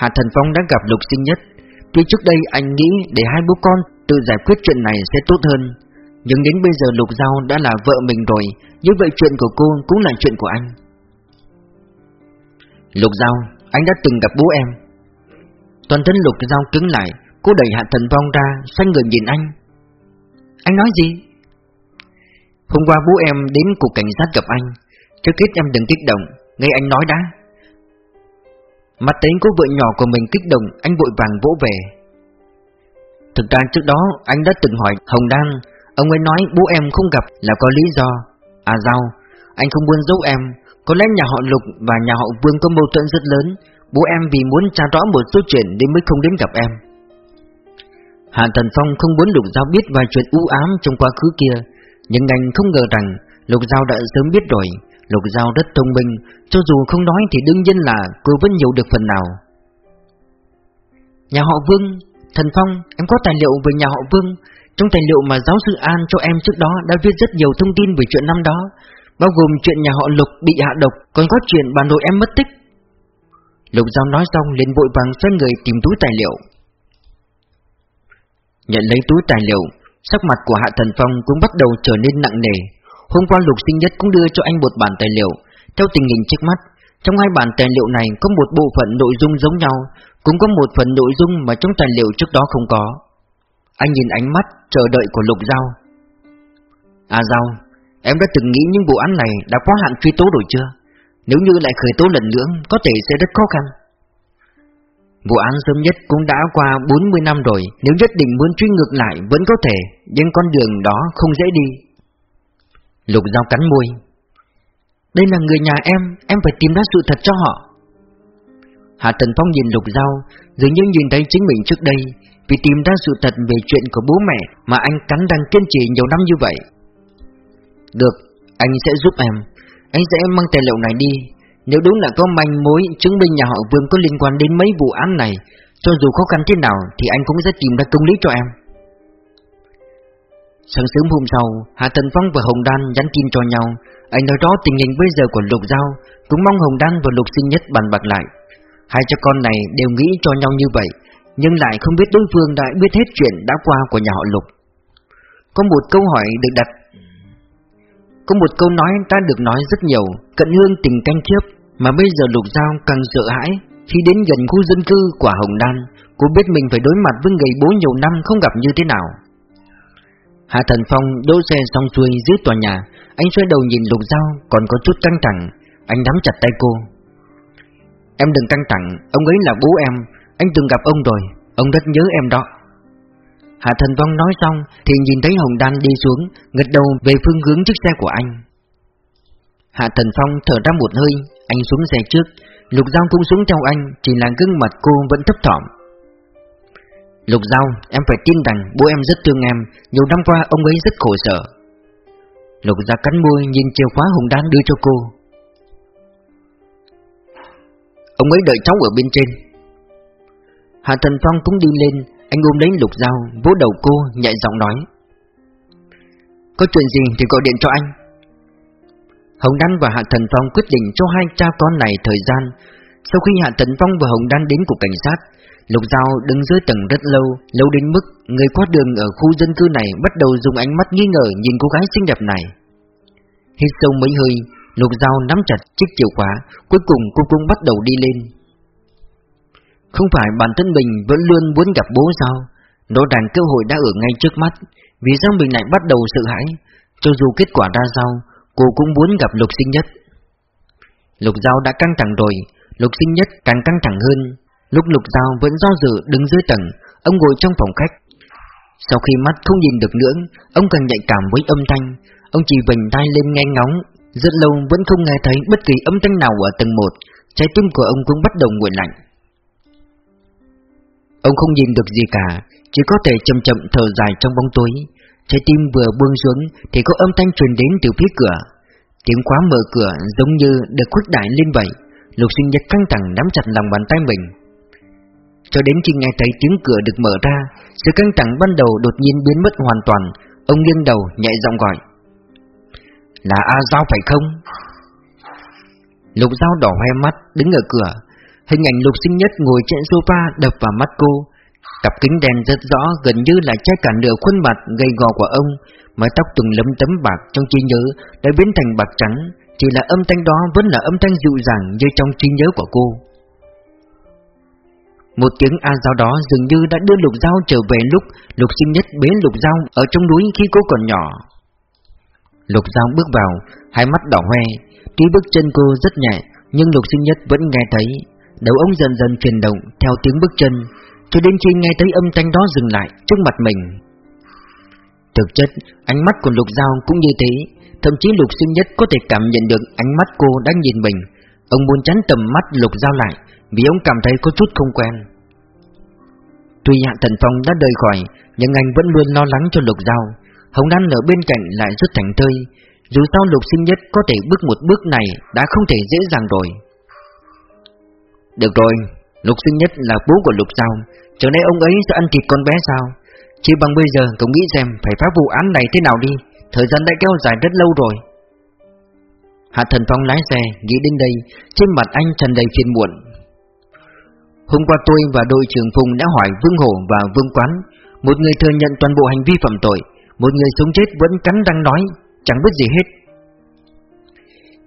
Hạ Thần Phong đã gặp Lục Sinh Nhất. Tuy trước đây anh nghĩ để hai bố con tự giải quyết chuyện này sẽ tốt hơn Nhưng đến bây giờ Lục Giao đã là vợ mình rồi Như vậy chuyện của cô cũng là chuyện của anh. Lục Giao, anh đã từng gặp bố em. Toàn thân Lục Giao cứng lại Cô đẩy Hạ Thần Phong ra Xoay người nhìn anh. Anh nói gì? Hôm qua bố em đến cục cảnh sát gặp anh. Trước hết em đừng kích động Nghe anh nói đã. Mặt thấy cô vợ nhỏ của mình kích động Anh vội vàng vỗ về. Thực ra trước đó anh đã từng hỏi Hồng Đăng, Ông ấy nói bố em không gặp là có lý do. À Giao Anh không muốn giấu em. Có lẽ nhà họ Lục và nhà họ Vương có mâu thuẫn rất lớn. Bố em vì muốn tra rõ một số chuyện Nên mới không đến gặp em. Hạ Thần Phong không muốn Lục Giao biết vài chuyện u ám trong quá khứ kia. Nhưng anh không ngờ rằng Lục Giao đã sớm biết rồi. Lục Giao rất thông minh, Cho dù không nói thì đương nhiên là cô vẫn hiểu được phần nào. Nhà họ Vương, Thần Phong, em có tài liệu về nhà họ Vương. Trong tài liệu mà giáo sư An cho em trước đó Đã viết rất nhiều thông tin về chuyện năm đó, Bao gồm chuyện nhà họ Lục bị hạ độc, Còn có chuyện bà nội em mất tích. Lục Giao nói xong liền vội vàng xoay người tìm túi tài liệu. Nhận lấy túi tài liệu, Sắc mặt của Hạ Thần Phong cũng bắt đầu trở nên nặng nề. Hôm qua Lục Sinh Nhất cũng đưa cho anh một bản tài liệu. Theo tình hình trước mắt, Trong hai bản tài liệu này có một bộ phận nội dung giống nhau, Cũng có một phần nội dung mà trong tài liệu trước đó không có. Anh nhìn ánh mắt chờ đợi của Lục Giao. À Giao, Em đã từng nghĩ những vụ án này đã quá hạn truy tố rồi chưa? Nếu như lại khởi tố lần nữa, Có thể sẽ rất khó khăn. Vụ án sớm nhất cũng đã qua 40 năm rồi, Nếu nhất định muốn truy ngược lại vẫn có thể, Nhưng con đường đó không dễ đi. Lục Giao cắn môi. Đây là người nhà em Em phải tìm ra sự thật cho họ. Hạ Thần Phong nhìn Lục Giao, Dường như nhìn thấy chính mình trước đây, Vì tìm ra sự thật về chuyện của bố mẹ Mà anh cắn đang kiên trì nhiều năm như vậy. Được, Anh sẽ giúp em. Anh sẽ mang tài liệu này đi. Nếu đúng là có manh mối chứng minh nhà họ Vương có liên quan đến mấy vụ án này, Cho dù khó khăn thế nào Thì anh cũng sẽ tìm ra công lý cho em. Sáng sớm hôm sau, Hạ Tần Phong và Hồng Đan nhắn tin cho nhau. Anh nói rõ tình hình bây giờ của Lục Giao, cũng mong Hồng Đan và Lục Sinh Nhất bàn bạc lại. Hai cha con này đều nghĩ cho nhau như vậy, nhưng lại không biết đối phương đã biết hết chuyện đã qua của nhà họ Lục. Có một câu hỏi được đặt Có một câu nói ta được nói rất nhiều Cận hương tình canh khiếp Mà bây giờ Lục Giao càng sợ hãi Khi đến gần khu dân cư của Hồng Đan Cô biết mình phải đối mặt với người bố nhiều năm không gặp như thế nào Hạ Thần Phong đỗ xe xong xuôi dưới tòa nhà, Anh xoay đầu nhìn Lục Giao còn có chút căng thẳng. Anh nắm chặt tay cô. Em đừng căng thẳng, Ông ấy là bố em, Anh từng gặp ông rồi, Ông rất nhớ em đó. Hạ Thần Phong nói xong Thì nhìn thấy Hồng Đan đi xuống, Ngật đầu về phương hướng chiếc xe của anh. Hạ Thần Phong thở ra một hơi, Anh xuống xe trước, Lục Giao cũng xuống theo anh, Chỉ là gương mặt cô vẫn thấp thỏm. Lục Giao, em phải tin rằng bố em rất thương em, nhiều năm qua ông ấy rất khổ sở. Lục Giao cắn môi nhìn chìa khóa hồng đan đưa cho cô. Ông ấy đợi cháu ở bên trên. Hạ Thần Phong cũng đi lên, anh ôm lấy Lục Giao, vỗ đầu cô, nhẹ giọng nói. Có chuyện gì thì gọi điện cho anh. Hồng Đan và Hạ Thần Phong quyết định cho hai cha con này thời gian. Sau khi Hạ Thần Phong và Hồng Đan đến cục cảnh sát, Lục Giao đứng dưới tầng rất lâu, lâu đến mức người qua đường ở khu dân cư này bắt đầu dùng ánh mắt nghi ngờ nhìn cô gái xinh đẹp này. Hít sâu mấy hơi, Lục Giao nắm chặt chiếc chìa khóa, cuối cùng cô cũng bắt đầu đi lên. Không phải bản thân mình vẫn luôn muốn gặp bố sao? Rõ đàn cơ hội đã ở ngay trước mắt, vì sao mình lại bắt đầu sợ hãi? Cho dù kết quả ra sao, cô cũng muốn gặp Lục Sinh Nhất. Lục Giao đã căng thẳng rồi, Lục Sinh Nhất càng căng thẳng hơn, Lúc Lục dao vẫn do dự đứng dưới tầng, ông ngồi trong phòng khách. Sau khi mắt không nhìn được nữa, ông càng nhạy cảm với âm thanh, ông chỉ vành tay lên nghe ngóng, rất lâu vẫn không nghe thấy bất kỳ âm thanh nào ở tầng 1, trái tim của ông cũng bắt đầu nguội lạnh. Ông không nhìn được gì cả, chỉ có thể chậm chậm thở dài trong bóng tối. Trái tim vừa buông xuống Thì có âm thanh truyền đến từ phía cửa Tiếng khóa mở cửa giống như được khuếch đại lên vậy Lục sinh nhất căng thẳng nắm chặt lòng bàn tay mình cho đến khi nghe thấy tiếng cửa được mở ra, Sự căng thẳng ban đầu đột nhiên biến mất hoàn toàn. Ông nghiêng đầu, nhẹ giọng gọi. Là A Giao phải không? Lục Giao đỏ hoe mắt, đứng ở cửa. Hình ảnh lục sinh nhất ngồi trên sofa đập vào mắt cô. Cặp kính đèn rất rõ, gần như là che cả nửa khuôn mặt gầy gò của ông Mái tóc từng lấm tấm bạc trong trí nhớ đã biến thành bạc trắng. Chỉ là âm thanh đó vẫn là âm thanh dịu dàng như trong trí nhớ của cô. Một tiếng a dao đó dường như đã đưa lục dao trở về lúc lục sinh nhất bế lục dao ở trong núi khi cô còn nhỏ. Lục dao bước vào, hai mắt đỏ hoe Tuy bước chân cô rất nhẹ Nhưng lục sinh nhất vẫn nghe thấy. Đầu ông dần dần chuyển động theo tiếng bước chân Cho đến khi nghe thấy âm thanh đó dừng lại trước mặt mình. Thực chất, ánh mắt của lục dao cũng như thế Thậm chí lục sinh nhất có thể cảm nhận được ánh mắt cô đang nhìn mình. Ông muốn tránh tầm mắt lục dao lại Vì ông cảm thấy có chút không quen. Tuy Hạ Thần Phong đã rời khỏi, Nhưng anh vẫn luôn lo lắng cho lục giao. Hồng Đan ở bên cạnh lại rất thành thơi. Dù sao lục sinh nhất có thể bước một bước này Đã không thể dễ dàng rồi. Được rồi, Lục sinh nhất là bố của lục giao. Chẳng lẽ ông ấy sẽ ăn thịt con bé sao? Chỉ bằng bây giờ cậu nghĩ xem phải phá vụ án này thế nào đi. Thời gian đã kéo dài rất lâu rồi. Hạ Thần Phong lái xe, Nghĩ đến đây, Trên mặt anh tràn đầy phiền muộn. Hôm qua tôi và đội trưởng Phùng đã hỏi Vương Hổ và Vương Quán. Một người thừa nhận toàn bộ hành vi phạm tội, Một người sống chết vẫn cắn răng nói, Chẳng biết gì hết.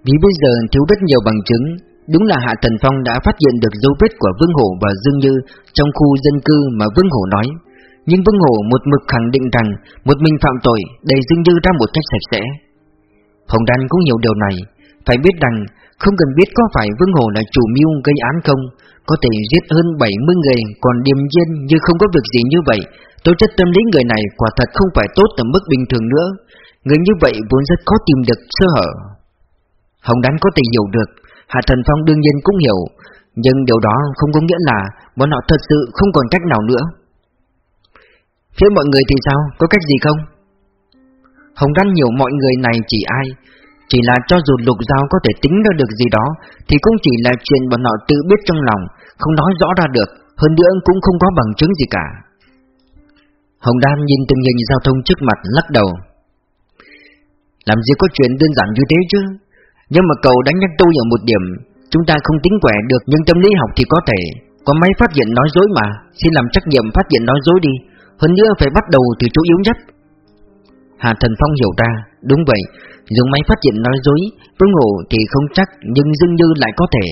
Vì bây giờ thiếu rất nhiều bằng chứng, Đúng là Hạ Thần Phong đã phát hiện được dấu vết của Vương Hổ và Dương Như Trong khu dân cư mà Vương Hổ nói. Nhưng Vương Hổ một mực khẳng định rằng Một mình phạm tội đầy Dương như ra một cách sạch sẽ. Hồng Đan cũng hiểu điều này phải biết rằng Không cần biết có phải Vương hồ là chủ mưu gây án không Có thể giết hơn 70 người Còn điềm nhiên như không có việc gì như vậy. Tố chất tâm lý người này quả thật không phải tốt ở mức bình thường nữa. Người như vậy vốn rất khó tìm được sơ hở. Hồng Đan có thể hiểu được Hạ Thần Phong đương nhiên cũng hiểu Nhưng điều đó không có nghĩa là Bọn họ thật sự không còn cách nào nữa. Phía mọi người thì sao, có cách gì không? Hồng Đan hiểu mọi người này chỉ ai chỉ là cho dù lục giao có thể tính ra được gì đó, Thì cũng chỉ là chuyện bọn họ tự biết trong lòng, Không nói rõ ra được, Hơn nữa cũng không có bằng chứng gì cả. Hồng Đan nhìn tình hình giao thông trước mặt, lắc đầu. Làm gì có chuyện đơn giản như thế chứ? Nhưng mà cậu đánh nhắc tôi ở một điểm, Chúng ta không tính quẻ được, nhưng tâm lý học thì có thể. Có máy phát hiện nói dối mà, Xin làm trách nhiệm phát hiện nói dối đi. Hơn nữa phải bắt đầu từ chỗ yếu nhất. Hà Thần Phong hiểu ra, Đúng vậy Dùng máy phát hiện nói dối Vương Ngộ thì không chắc Nhưng Dương Như lại có thể.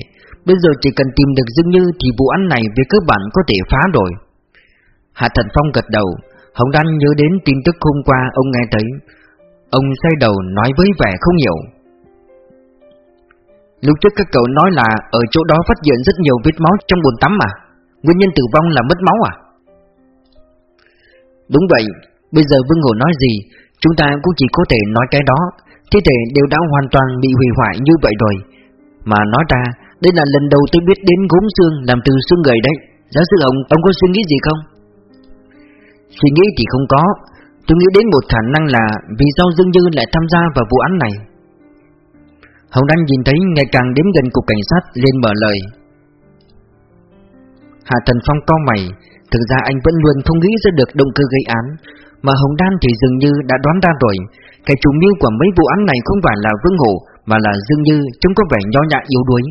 Bây giờ chỉ cần tìm được Dương Như Thì vụ án này về cơ bản có thể phá rồi. Hạ Thần Phong gật đầu. Hồng Đan nhớ đến tin tức hôm qua ông nghe thấy. Ông xoay đầu nói với vẻ không hiểu. Lúc trước các cậu nói là Ở chỗ đó phát hiện rất nhiều vết máu trong bồn tắm à Nguyên nhân tử vong là mất máu à? Đúng vậy, bây giờ Vương Hồ nói gì, chúng ta cũng chỉ có thể nói cái đó, thi thể đều đã hoàn toàn bị hủy hoại như vậy rồi. Mà nói ra, đây là lần đầu tôi biết đến gốm xương làm từ xương người đấy. Giáo sư ông, ông có suy nghĩ gì không? Suy nghĩ thì không có, tôi nghĩ đến một khả năng là vì sao Dương Như lại tham gia vào vụ án này. Hồng Đăng nhìn thấy ngày càng đến gần cục cảnh sát lên mở lời. Hạ Thần Phong co mày, Thực ra anh vẫn luôn không nghĩ ra được động cơ gây án mà Hồng Đan thì dường như đã đoán ra rồi. Cái chủ mưu của mấy vụ án này không phải là Vương Hổ, Mà là Dương Như trông có vẻ nho nhã yếu đuối.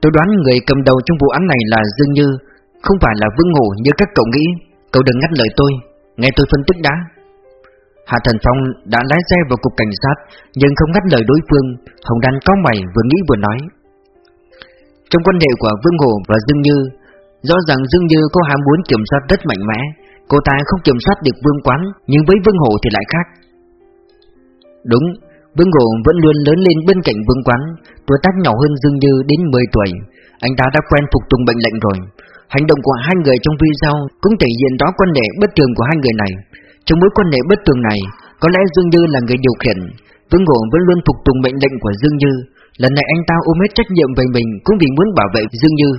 Tôi đoán người cầm đầu trong vụ án này là Dương Như Không phải là Vương Hổ như các cậu nghĩ. Cậu đừng ngắt lời tôi. Nghe tôi phân tích đã. Hạ Thần Phong đã lái xe vào cục cảnh sát, Nhưng không ngắt lời đối phương. Hồng Đan có mày vừa nghĩ vừa nói. Trong quan hệ của Vương Hổ và Dương Như, Rõ ràng Dương như có ham muốn kiểm soát rất mạnh mẽ. Cô ta không kiểm soát được vương quán, Nhưng với vương hổ thì lại khác. Đúng, Vương hổ vẫn luôn lớn lên bên cạnh vương quán, Tuổi tác nhỏ hơn Dương Như đến 10 tuổi. Anh ta đã quen phục tùng bệnh lệnh rồi. Hành động của hai người trong video Cũng thể hiện rõ quan hệ bất thường của hai người này. Trong mối quan hệ bất thường này, Có lẽ Dương Như là người điều khiển. Vương hổ vẫn luôn phục tùng mệnh lệnh của Dương Như. Lần này anh ta ôm hết trách nhiệm về mình Cũng vì muốn bảo vệ Dương Như.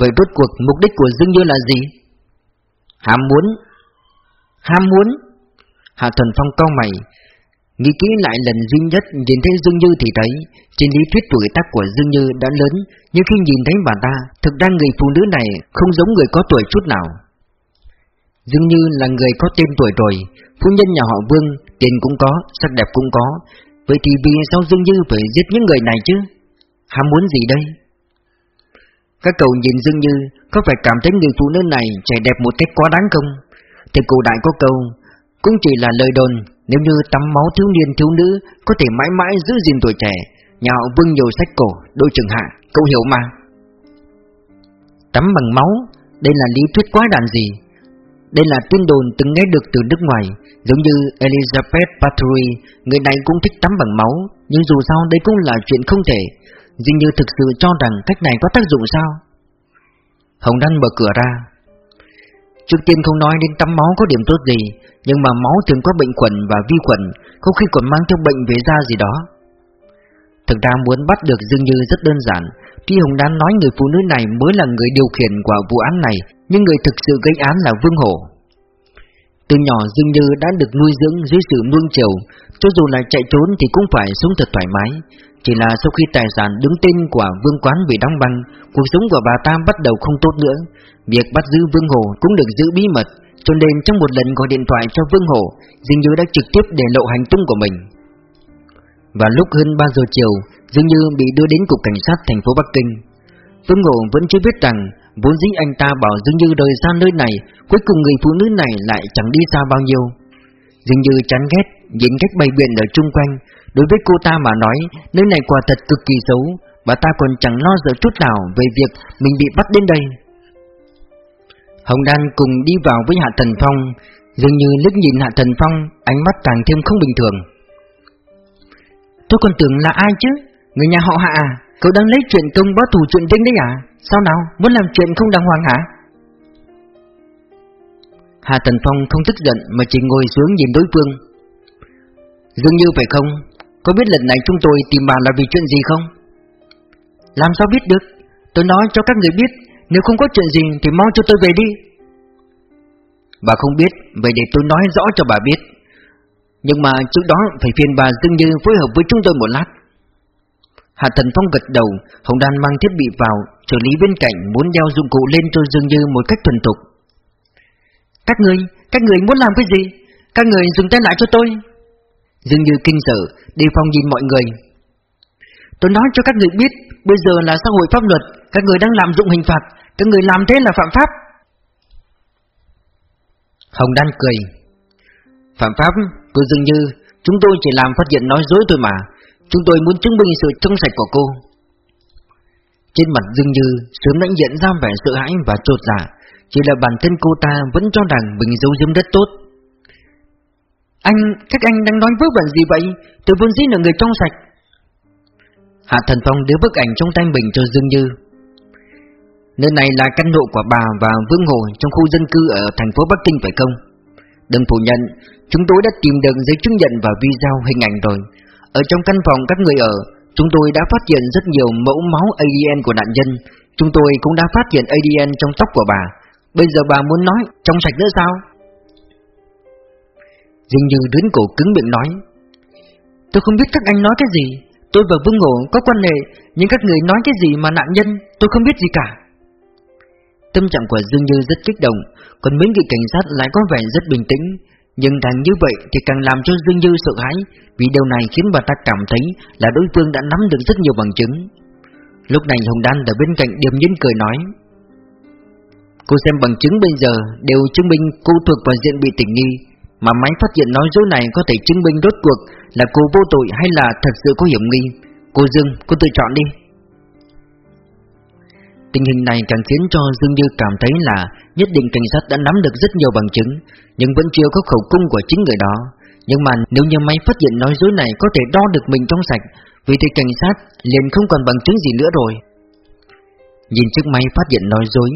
Vậy rốt cuộc mục đích của Dương Như là gì? Ham muốn. Ham muốn. Hạ Thần Phong cao mày Nghĩ kỹ lại lần duy nhất nhìn thấy Dương Như thì thấy Trên lý thuyết tuổi tác của Dương Như đã lớn Nhưng khi nhìn thấy bà ta Thực ra người phụ nữ này không giống người có tuổi chút nào. Dương Như là người có tên tuổi rồi Phu nhân nhà họ Vương Tiền cũng có, sắc đẹp cũng có. Vậy thì vì sao Dương Như phải giết những người này chứ? Ham muốn gì đây? Các cậu nhìn Dương Như Có phải cảm thấy người phụ nữ này Trẻ đẹp một cách quá đáng không? Thì cổ đại có câu Cũng chỉ là lời đồn, Nếu như tắm máu thiếu niên thiếu nữ Có thể mãi mãi giữ gìn tuổi trẻ, Nhà họ Vương nhiều sách cổ, Đôi trường hạ, Cậu hiểu mà. Tắm bằng máu, Đây là lý thuyết quá đàn gì? Đây là tin đồn từng nghe được từ nước ngoài, Giống như Elizabeth Bathory, Người này cũng thích tắm bằng máu, Nhưng dù sao đây cũng là chuyện không thể. Dinh như thực sự cho rằng cách này có tác dụng sao? Hồng Đăng mở cửa ra. Trước tiên không nói đến tắm máu có điểm tốt gì, Nhưng mà máu thường có bệnh khuẩn và vi khuẩn Không khi còn mang theo bệnh về da gì đó. Thực ra muốn bắt được Dương Như rất đơn giản. Tuy Hồng Đan nói người phụ nữ này mới là người điều khiển của vụ án này, Nhưng người thực sự gây án là Vương Hổ. Từ nhỏ Dương Như đã được nuôi dưỡng dưới sự nuông chiều, Cho dù là chạy trốn thì cũng phải sống thật thoải mái. Chỉ là sau khi tài sản đứng tên của Vương Quán bị đóng băng Cuộc sống của bà ta bắt đầu không tốt nữa Việc bắt giữ Vương Hồ cũng được giữ bí mật Cho nên trong một lần gọi điện thoại cho Vương Hồ, dường Như đã trực tiếp để lộ hành tung của mình Và lúc hơn 3 giờ chiều dường như bị đưa đến cục cảnh sát thành phố Bắc Kinh. Vương Hồ vẫn chưa biết rằng vốn dĩ anh ta bảo dường như rời xa nơi này, cuối cùng người phụ nữ này lại chẳng đi xa bao nhiêu. Dường như chán ghét, nhìn cách bày biện ở chung quanh, đối với cô ta mà nói, nơi này quả thật cực kỳ xấu, bà ta còn chẳng lo sợ chút nào về việc mình bị bắt đến đây. Hồng Đan cùng đi vào với Hạ Thần Phong, dường như liếc nhìn Hạ Thần Phong, ánh mắt càng thêm không bình thường. Tôi còn tưởng là ai chứ? Người nhà họ hạ à Cậu đang lấy chuyện công báo thủ chuyện tinh đấy à Sao nào muốn làm chuyện không đàng hoàng hả Hạ Thần Phong không tức giận Mà chỉ ngồi xuống nhìn đối phương Dường như phải không có biết lần này chúng tôi tìm bà là vì chuyện gì không Làm sao biết được Tôi nói cho các người biết Nếu không có chuyện gì thì mau cho tôi về đi Bà không biết Vậy để tôi nói rõ cho bà biết Nhưng mà trước đó phải phiền bà dường như phối hợp với chúng tôi một lát Hạ Thần Phong gật đầu, Hồng Đan mang thiết bị vào, trợ lý bên cạnh muốn đeo dụng cụ lên cho Dương Như một cách thuần tục. Các người, các người muốn làm cái gì? Các người dừng tay lại cho tôi. Dương Như kinh sợ, đề phòng nhìn mọi người. Tôi nói cho các người biết, bây giờ là xã hội pháp luật, các người đang làm dụng hình phạt, các người làm thế là phạm pháp. Hồng Đan cười. Phạm pháp, cô dường Như, chúng tôi chỉ làm phát hiện nói dối thôi mà, Chúng tôi muốn chứng minh sự trong sạch của cô Trên mặt Dương Như Sớm đã nhận ra vẻ sợ hãi và trột dạ Chỉ là bản thân cô ta Vẫn cho rằng mình giấu giếm rất tốt anh, các anh đang nói vớ vẩn gì vậy từ vốn dĩ là người trong sạch Hạ Thần Phong đưa bức ảnh trong tay mình cho Dương Như Nơi này là căn hộ của bà và Vương Hồ trong khu dân cư ở thành phố Bắc Kinh phải không? Đừng phủ nhận, chúng tôi đã tìm được giấy chứng nhận và video hình ảnh rồi ở trong căn phòng các người ở, chúng tôi đã phát hiện rất nhiều mẫu máu ADN của nạn nhân. Chúng tôi cũng đã phát hiện ADN trong tóc của bà. Bây giờ bà muốn nói trong sạch nữa sao? Dường như đến cổ cứng miệng nói. Tôi không biết các anh nói cái gì. Tôi và Vương Ngộ có quan hệ, Nhưng các người nói cái gì mà nạn nhân, Tôi không biết gì cả. Tâm trạng của Dương Như rất kích động, Còn mấy người cảnh sát lại có vẻ rất bình tĩnh. Nhưng càng như vậy thì càng làm cho Dương Như sợ hãi, Vì điều này khiến bà ta cảm thấy là đối phương đã nắm được rất nhiều bằng chứng. Lúc này Hồng Đan ở bên cạnh điềm nhiên cười nói, Cô xem bằng chứng bây giờ đều chứng minh cô thuộc vào diện bị tình nghi. Mà máy phát hiện nói dối này có thể chứng minh rốt cuộc là cô vô tội hay là thật sự có hiểm nghi Cô Dương, cô tự chọn đi Tình hình này càng khiến cho Dương Như cảm thấy là nhất định cảnh sát đã nắm được rất nhiều bằng chứng, nhưng vẫn chưa có khẩu cung của chính người đó. Nhưng mà nếu như máy phát hiện nói dối này có thể đo được mình trong sạch, vì thì cảnh sát liền không còn bằng chứng gì nữa rồi. Nhìn chiếc máy phát hiện nói dối,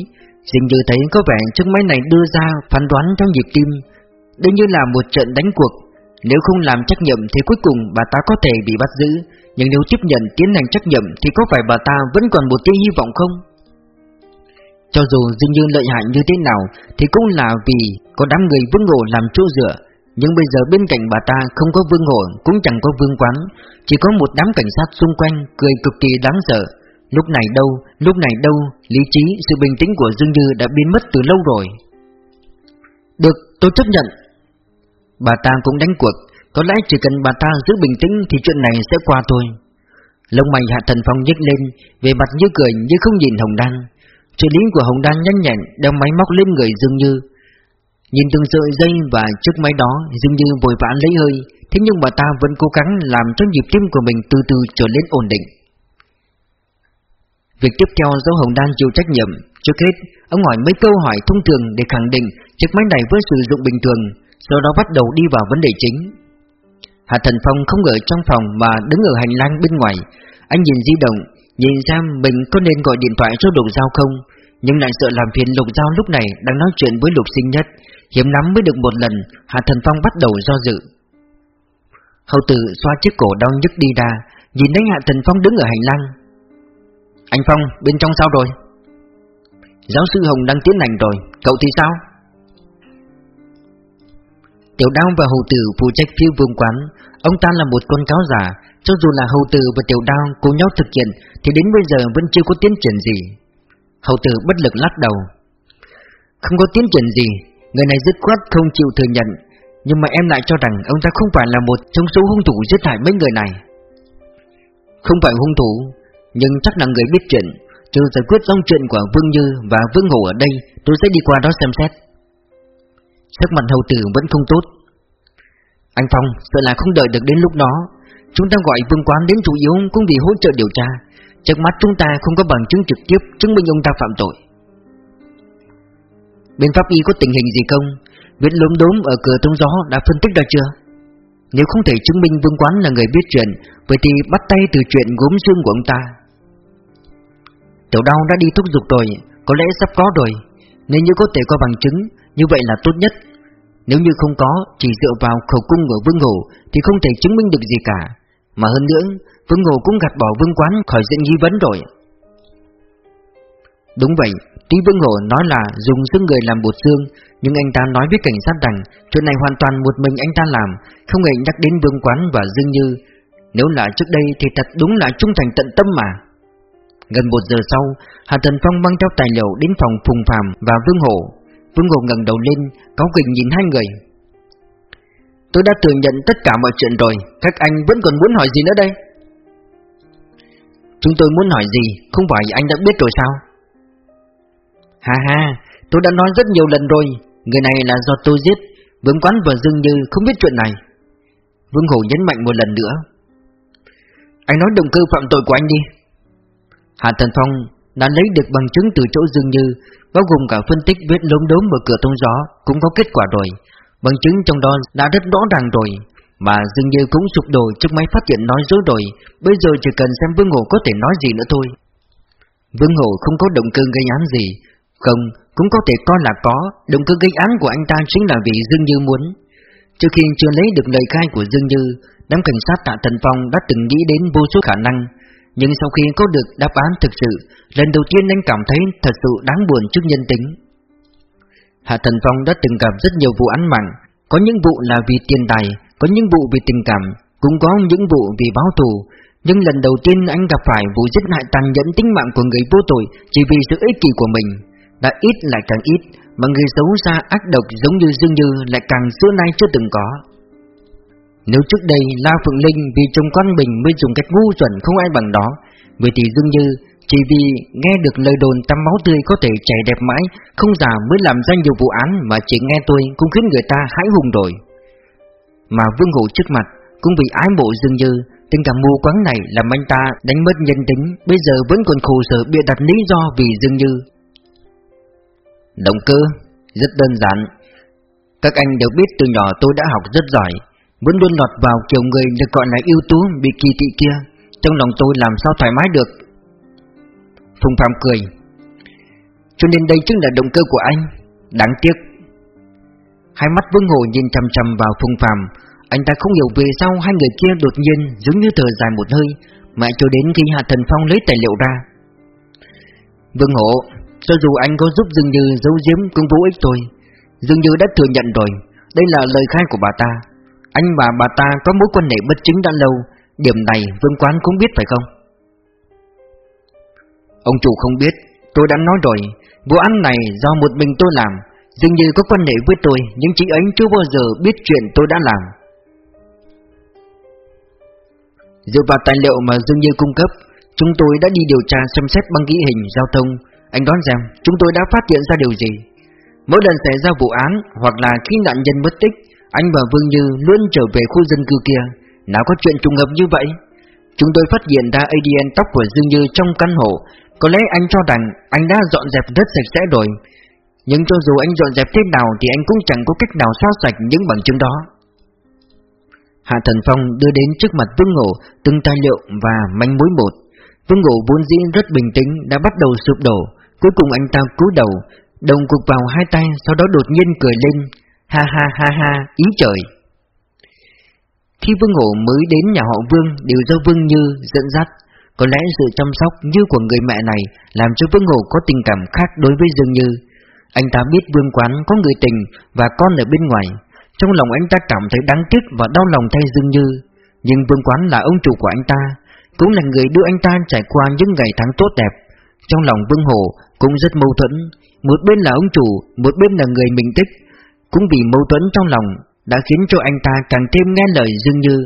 dương như thấy có vẻ chiếc máy này đưa ra phán đoán trong nhịp tim. Đây như là một trận đánh cuộc, nếu không làm trách nhiệm thì cuối cùng bà ta có thể bị bắt giữ, nhưng nếu chấp nhận tiến hành trách nhiệm thì có phải bà ta vẫn còn một tia hy vọng không? Cho dù Dương như lợi hại như thế nào Thì cũng là vì có đám người vương ngộ làm chỗ dựa. Nhưng bây giờ bên cạnh bà ta không có vương ngộ Cũng chẳng có vương quán. Chỉ có một đám cảnh sát xung quanh Cười cực kỳ đáng sợ. Lúc này đâu, lúc này đâu Lý trí, sự bình tĩnh của Dương Như đã biến mất từ lâu rồi. Được, tôi chấp nhận. Bà ta cũng đánh cuộc. Có lẽ chỉ cần bà ta giữ bình tĩnh Thì chuyện này sẽ qua thôi. Lông mày Hạ Thần Phong nhếch lên Về mặt như cười như không nhìn Hồng Đan. Trợ lý của Hồng Đan nhanh nhẹn Đeo máy móc lên người Dương Như. Nhìn từng sợi dây và chiếc máy đó Dương Như vội vã lấy hơi. Thế nhưng bà ta vẫn cố gắng làm cho nhịp tim của mình từ từ trở lên ổn định. Việc tiếp theo do Hồng Đan chịu trách nhiệm. Trước hết, ông hỏi mấy câu hỏi thông thường để khẳng định chiếc máy này vẫn sử dụng bình thường. Sau đó bắt đầu đi vào vấn đề chính. Hạ Thần Phong không ở trong phòng mà đứng ở hành lang bên ngoài. Anh nhìn di động, nhìn xem mình có nên gọi điện thoại cho Lục Giao không. Nhưng lại sợ làm phiền Lục Giao lúc này đang nói chuyện với Lục Sinh Nhất. Hiếm lắm mới được một lần, Hạ Thần Phong bắt đầu do dự. Hậu tử xoa chiếc cổ đau nhức đi ra Nhìn thấy Hạ Thần Phong đứng ở hành lang. Anh Phong, bên trong sao rồi? Giáo sư Hồng đang tiến hành rồi, cậu thì sao? Tiểu Đao và Hầu Tử phụ trách phía vương quán. Ông ta là một con cáo giả Cho dù là Hầu Tử và Tiểu Đao cùng nhau thực hiện, Thì đến bây giờ vẫn chưa có tiến triển gì. Hầu Tử bất lực lắc đầu. Không có tiến triển gì, Người này dứt khoát không chịu thừa nhận. Nhưng mà em lại cho rằng Ông ta không phải là một trong số hung thủ giết hại mấy người này. Không phải hung thủ, Nhưng chắc là người biết chuyện. Trừ giải quyết xong chuyện của Vương Như và Vương Hổ ở đây, Tôi sẽ đi qua đó xem xét sức mạnh hầu tử vẫn không tốt. Anh Phong, sợ là không đợi được đến lúc đó. Chúng ta gọi vương quán đến chủ yếu cũng vì hỗ trợ điều tra. Trước mắt chúng ta không có bằng chứng trực tiếp chứng minh ông ta phạm tội. Bên pháp y có tình hình gì không? Việc lốm đốm ở cửa thông gió đã phân tích ra chưa? Nếu không thể chứng minh vương quán là người biết chuyện, Vậy thì bắt tay từ chuyện gốm xương của ông ta. Tiểu đau đã đi thúc giục rồi, Có lẽ sắp có rồi. Nên như có thể có bằng chứng như vậy là tốt nhất. Nếu như không có, Chỉ dựa vào khẩu cung của Vương Hổ Thì không thể chứng minh được gì cả. Mà hơn nữa, Vương Hổ cũng gạt bỏ Vương Quán khỏi diện nghi vấn rồi. Đúng vậy, Tuy Vương Hổ nói là dùng xương người làm bột xương, Nhưng anh ta nói với cảnh sát rằng Chuyện này hoàn toàn một mình anh ta làm, Không hề nhắc đến Vương Quán và Dương Như. Nếu là trước đây thì thật đúng là trung thành tận tâm mà. Gần một giờ sau, Hà Tần Phong mang theo tài liệu đến phòng Phùng Phạm và Vương Hổ. Vương Hổ ngẩng đầu lên cáo kình nhìn hai người. Tôi đã thừa nhận tất cả mọi chuyện rồi, Các anh vẫn còn muốn hỏi gì nữa đây? Chúng tôi muốn hỏi gì, Không phải anh đã biết rồi sao? Ha ha, Tôi đã nói rất nhiều lần rồi, Người này là do tôi giết, Vương Quán và Dương Như không biết chuyện này. Vương Hổ nhấn mạnh một lần nữa. Anh nói động cơ phạm tội của anh đi. Hạ Thần Phong đã lấy được bằng chứng từ chỗ Dương Như, bao gồm cả phân tích vết lốm đốm ở cửa thông gió cũng có kết quả rồi. Bằng chứng trong đó đã rất rõ ràng rồi, mà Dương Như cũng sụp đổ trước máy phát hiện nói dối rồi, bây giờ chỉ cần xem Vương Hổ có thể nói gì nữa thôi. Vương Hổ không có động cơ gây án gì, không, cũng có thể coi là có, động cơ gây án của anh ta chính là vì Dương Như muốn. Trước khi chưa lấy được lời khai của Dương Như, đám cảnh sát tạ Thần Phong đã từng nghĩ đến vô số khả năng, nhưng sau khi có được đáp án thực sự, Lần đầu tiên anh cảm thấy thật sự đáng buồn trước nhân tính. Hạ Thần Phong đã từng gặp rất nhiều vụ án mạng, Có những vụ là vì tiền tài, Có những vụ vì tình cảm, Cũng có những vụ vì báo thù. Nhưng lần đầu tiên anh gặp phải vụ giết hại tàn nhẫn tính mạng của người vô tội Chỉ vì sự ích kỷ của mình, Đã ít lại càng ít, Mà người xấu xa ác độc giống như Dương Như Lại càng xưa nay chưa từng có nếu trước đây La Phượng Linh vì chồng con mình mới dùng cách ngu xuẩn không ai bằng đó, Vậy thì dường như chỉ vì nghe được lời đồn tắm máu tươi có thể chảy đẹp mãi, Không già mới làm ra nhiều vụ án mà chỉ nghe tôi cũng khiến người ta hãi hùng rồi. Mà Vương Hữu trước mặt cũng bị ái mộ dường như Tình cảm mù quáng này làm anh ta đánh mất nhân tính, Bây giờ vẫn còn khổ sở bịa đặt lý do vì dường như. Động cơ Rất đơn giản. Các anh đều biết từ nhỏ tôi đã học rất giỏi vẫn luôn lọt vào kiểu người được gọi là ưu tú, bị kỳ thị kia, Trong lòng tôi làm sao thoải mái được? Phùng Phạm cười. Cho nên đây chính là động cơ của anh. Đáng tiếc. Hai mắt Vương Hồ nhìn chăm chăm vào Phùng Phạm. Anh ta không hiểu vì sao hai người kia đột nhiên giống như thở dài một hơi Mãi cho đến khi Hạ Thần Phong lấy tài liệu ra. Vương Hộ Cho dù anh có giúp Dương Như giấu giếm cũng vô ích thôi Dương Như đã thừa nhận rồi, Đây là lời khai của bà ta. Anh và bà ta có mối quan hệ bất chính đã lâu, Điểm này Vương Quán cũng biết phải không? Ông chủ không biết, Tôi đã nói rồi, Vụ án này do một mình tôi làm, Dường Như có quan hệ với tôi, Nhưng chị ấy chưa bao giờ biết chuyện tôi đã làm. Dựa vào tài liệu mà Dương Như cung cấp, Chúng tôi đã đi điều tra xem xét băng ghi hình giao thông. Anh đoán rằng chúng tôi đã phát hiện ra điều gì? Mỗi lần xảy ra vụ án, Hoặc là khi nạn nhân mất tích anh và Vương Như luôn trở về khu dân cư kia. Nào có chuyện trùng hợp như vậy? Chúng tôi phát hiện ra ADN tóc của Dương Như trong căn hộ. Có lẽ anh cho rằng anh đã dọn dẹp rất sạch sẽ rồi. Nhưng cho dù anh dọn dẹp thế nào Thì anh cũng chẳng có cách nào xóa sạch những bằng chứng đó. Hạ Thần Phong đưa đến trước mặt Vương Ngộ từng tài liệu và manh mối một. Vương Ngộ vốn dĩ rất bình tĩnh đã bắt đầu sụp đổ, cuối cùng anh ta cúi đầu, đồng cục vào hai tay, sau đó đột nhiên cười lên, ha ha ha ha, ý trời. Khi Vương Hổ mới đến nhà họ Vương đều do Vương Như dẫn dắt, có lẽ sự chăm sóc như của người mẹ này làm cho Vương Hổ có tình cảm khác đối với Dương Như. Anh ta biết Vương Quán có người tình và con ở bên ngoài, trong lòng anh ta cảm thấy đáng tiếc và đau lòng thay Dương Như. Nhưng Vương Quán là ông chủ của anh ta Cũng là người đưa anh ta trải qua những ngày tháng tốt đẹp. Trong lòng Vương Hổ cũng rất mâu thuẫn. Một bên là ông chủ, một bên là người mình thích. Cũng vì mâu thuẫn trong lòng Đã khiến cho anh ta càng thêm nghe lời Dương Như.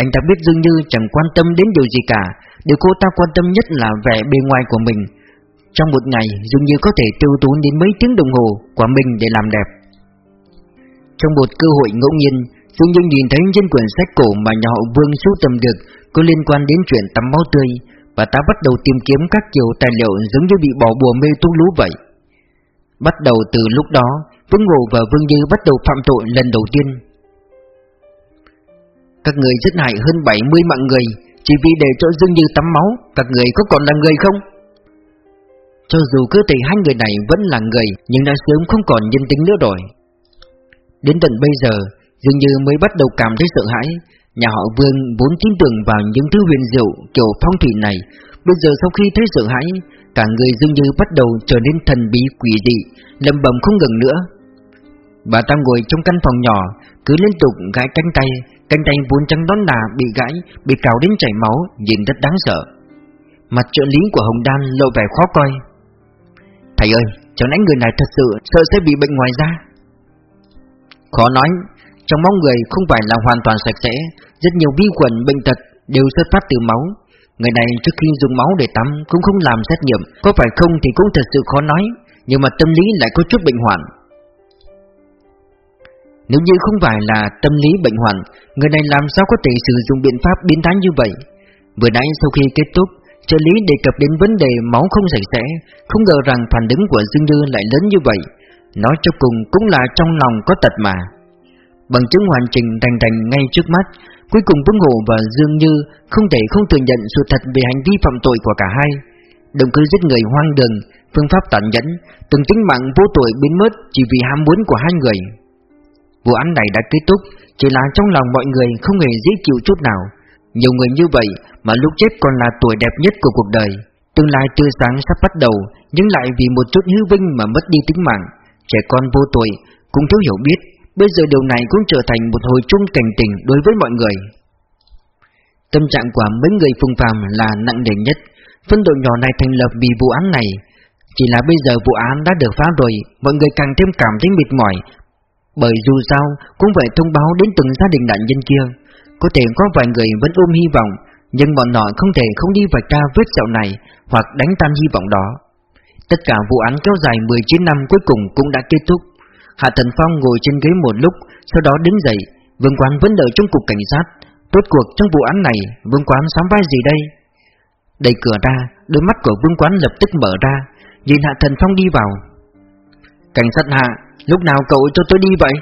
Anh ta biết Dương Như chẳng quan tâm đến điều gì cả Điều cô ta quan tâm nhất là vẻ bề ngoài của mình. Trong một ngày Dương Như có thể tiêu tốn đến mấy tiếng đồng hồ của mình để làm đẹp. Trong một cơ hội ngẫu nhiên, Dương Như nhìn thấy trên quyển sách cổ mà nhà họ Vương sưu tầm được có liên quan đến chuyện tắm máu tươi, và ta bắt đầu tìm kiếm các kiểu tài liệu giống như bị bỏ bùa mê tung lú vậy. Bắt đầu từ lúc đó, Vương Ngộ và Vương Như bắt đầu phạm tội lần đầu tiên. Các người giết hại hơn 70 mạng người, chỉ vì để cho Dương Như tắm máu, các người có còn là người không? Cho dù cơ thể hai người này vẫn là người, nhưng đã sớm không còn nhân tính nữa rồi. Đến tận bây giờ, Dương như mới bắt đầu cảm thấy sợ hãi. Nhà họ Vương vốn tin tưởng vào những thứ huyền diệu kiểu phong thủy này, bây giờ sau khi thấy sợ hãi, cả người dường như bắt đầu trở nên thần bí quỷ dị, lầm bầm không ngừng nữa. Bà ta ngồi trong căn phòng nhỏ, cứ liên tục gãi cánh tay, cánh tay vốn trắng đón đà bị gãi, bị cào đến chảy máu, nhìn rất đáng sợ. Mặt trợ lý của Hồng Đan lộ vẻ khó coi. Thầy ơi, Cháu nãy người này thật sự sợ sẽ bị bệnh ngoài da? Khó nói, trong máu người không phải là hoàn toàn sạch sẽ, rất nhiều vi khuẩn bệnh tật đều xuất phát từ máu. Người này trước khi dùng máu để tắm cũng không làm xét nghiệm, có phải không thì cũng thật sự khó nói, nhưng mà tâm lý lại có chút bệnh hoạn. Nếu như không phải là tâm lý bệnh hoạn, người này làm sao có thể sử dụng biện pháp biến thái như vậy? Vừa nãy sau khi kết thúc, trợ lý đề cập đến vấn đề máu không sạch sẽ, không ngờ rằng phản ứng của Dương Như lại lớn như vậy, Nói cho cùng cũng là trong lòng có tật mà Bằng chứng hoàn chỉnh đành đành ngay trước mắt Cuối cùng Vương Hổ và Dương Như Không thể không thừa nhận sự thật về hành vi phạm tội của cả hai. Động cơ giết người hoang đường, Phương pháp tàn nhẫn, Từng tính mạng vô tội biến mất Chỉ vì ham muốn của hai người. Vụ án này đã kết thúc, Chỉ là trong lòng mọi người không hề dễ chịu chút nào. Nhiều người như vậy Mà lúc chết còn là tuổi đẹp nhất của cuộc đời. Tương lai tươi sáng sắp bắt đầu, Nhưng lại vì một chút hư vinh mà mất đi tính mạng. Trẻ con vô tội cũng thiếu hiểu biết. Bây giờ điều này cũng trở thành một hồi chung cảnh tình đối với mọi người. Tâm trạng của mấy người phùng phàm là nặng nề nhất. Phân đội nhỏ này thành lập vì vụ án này. Chỉ là bây giờ vụ án đã được phá rồi, Mọi người càng thêm cảm thấy mệt mỏi. Bởi dù sao, cũng phải thông báo đến từng gia đình nạn nhân kia. Có thể có vài người vẫn ôm hy vọng, Nhưng bọn họ không thể không đi vạch ra vết sẹo này Hoặc đánh tan hy vọng đó. Tất cả vụ án kéo dài 19 năm cuối cùng cũng đã kết thúc. Hạ Thần Phong ngồi trên ghế một lúc Sau đó đứng dậy. Vương Quán vẫn đợi trong cục cảnh sát. Tốt cuộc trong vụ án này Vương Quán sám vai gì đây? Đẩy cửa ra Đôi mắt của Vương Quán lập tức mở ra. Nhìn Hạ Thần Phong đi vào. Cảnh sát Hạ Lúc nào cậu cho tôi đi vậy?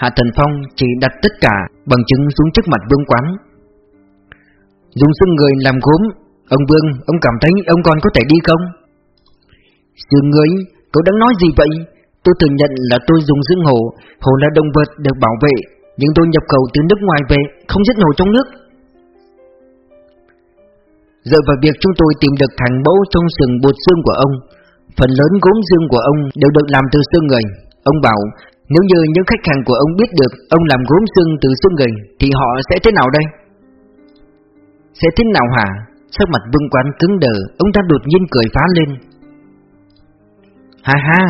Hạ Thần Phong chỉ đặt tất cả Bằng chứng xuống trước mặt Vương Quán. Dùng xương người làm gốm. Ông Vương, ông cảm thấy ông còn có thể đi không? Xương người, cậu đang nói gì vậy? Tôi thừa nhận là tôi dùng dưỡng hồ Hồ là động vật được bảo vệ, Nhưng tôi nhập khẩu từ nước ngoài về, Không giết hổ trong nước Dựa vào việc chúng tôi tìm được thành mẫu trong sừng bột xương của ông, Phần lớn gốm xương của ông đều được làm từ xương người Ông bảo, nếu như những khách hàng của ông biết được ông làm gốm xương từ xương người Thì họ sẽ thế nào đây? Sẽ thế nào hả? Sắc mặt vương quán cứng đờ, Ông ta đột nhiên cười phá lên Ha ha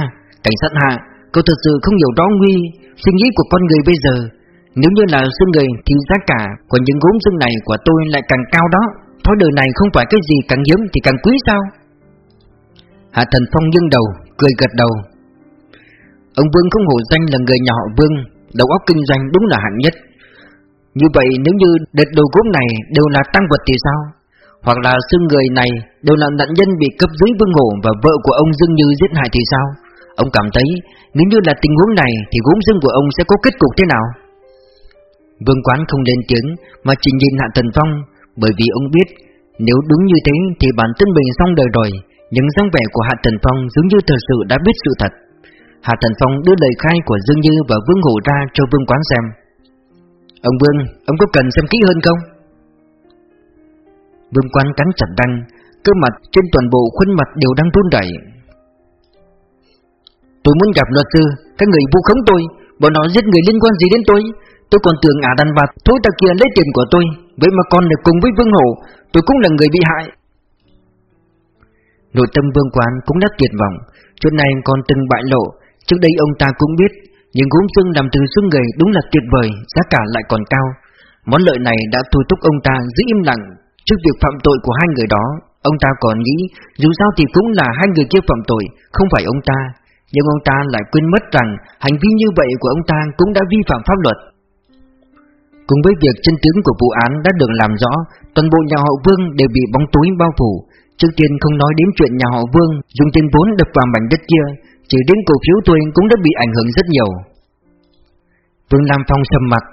Cảnh sát hạ, Cậu thật sự không hiểu rõ nguy, Suy nghĩ của con người bây giờ. Nếu như là xương người thì giá cả Của những gốm xương này của tôi lại càng cao đó. Thói đời này không phải cái gì càng hiếm thì càng quý sao? Hạ thần phong nghiêng đầu, Cười gật đầu. Ông Vương không hổ danh là người nhà họ Vương, Đầu óc kinh doanh đúng là hạng nhất. Như vậy nếu như đợt đồ gốm này đều là tăng vật thì sao? Hoặc là xương người này đều là nạn nhân bị cấp dưới Vương Hổ Và vợ của ông Dương Như giết hại thì sao? Ông cảm thấy nếu như là tình huống này Thì gốm dương của ông sẽ có kết cục thế nào Vương Quán không lên tiếng Mà chỉ nhìn Hạ Thần Phong Bởi vì ông biết Nếu đúng như thế thì bản thân mình xong đời rồi Nhưng dáng vẻ của Hạ Thần Phong giống như thật sự đã biết sự thật Hạ Thần Phong đưa lời khai của Dương Như và Vương Hổ ra cho Vương Quán xem Ông Vương, ông có cần xem kỹ hơn không? Vương Quán cắn chặt răng Cơ mặt trên toàn bộ khuôn mặt đều đang run rẩy. Tôi muốn gặp luật sư Các người vu khống tôi, Bọn nó giết người liên quan gì đến tôi? Tôi còn tưởng ả đàn bà thối ta kia lấy tiền của tôi, Vậy mà còn được cùng với Vương Hổ, Tôi cũng là người bị hại. Nội tâm Vương Quán cũng đã tuyệt vọng, Chuyện này còn từng bại lộ, Trước đây ông ta cũng biết, Nhưng gốm xương làm từ xương người đúng là tuyệt vời, Giá cả lại còn cao. Món lợi này đã thôi thúc ông ta giữ im lặng Trước việc phạm tội của hai người đó. Ông ta còn nghĩ Dù sao thì cũng là hai người kia phạm tội, Không phải ông ta. Nhưng ông ta lại quên mất rằng Hành vi như vậy của ông ta cũng đã vi phạm pháp luật. Cùng với việc chân tướng của vụ án đã được làm rõ, Toàn bộ nhà họ Vương đều bị bóng tối bao phủ. Trước tiên không nói đến chuyện nhà họ Vương Dùng tiền vốn đập vào mảnh đất kia, chỉ đến cổ phiếu tôi cũng đã bị ảnh hưởng rất nhiều. Vương Lam Phong sầm mặt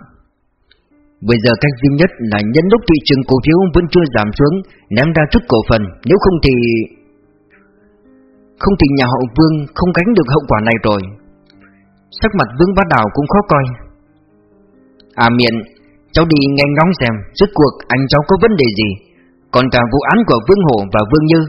Bây giờ cách duy nhất là nhân lúc thị trường cổ phiếu vẫn chưa giảm xuống, Ném ra chút cổ phần, Nếu không thì không thì nhà họ Vương không gánh được hậu quả này rồi. Sắc mặt Vương Bá Đào cũng khó coi. À miệng, Cháu đi nghe ngóng xem Rốt cuộc anh cháu có vấn đề gì. Còn cả vụ án của Vương Hổ và Vương Như.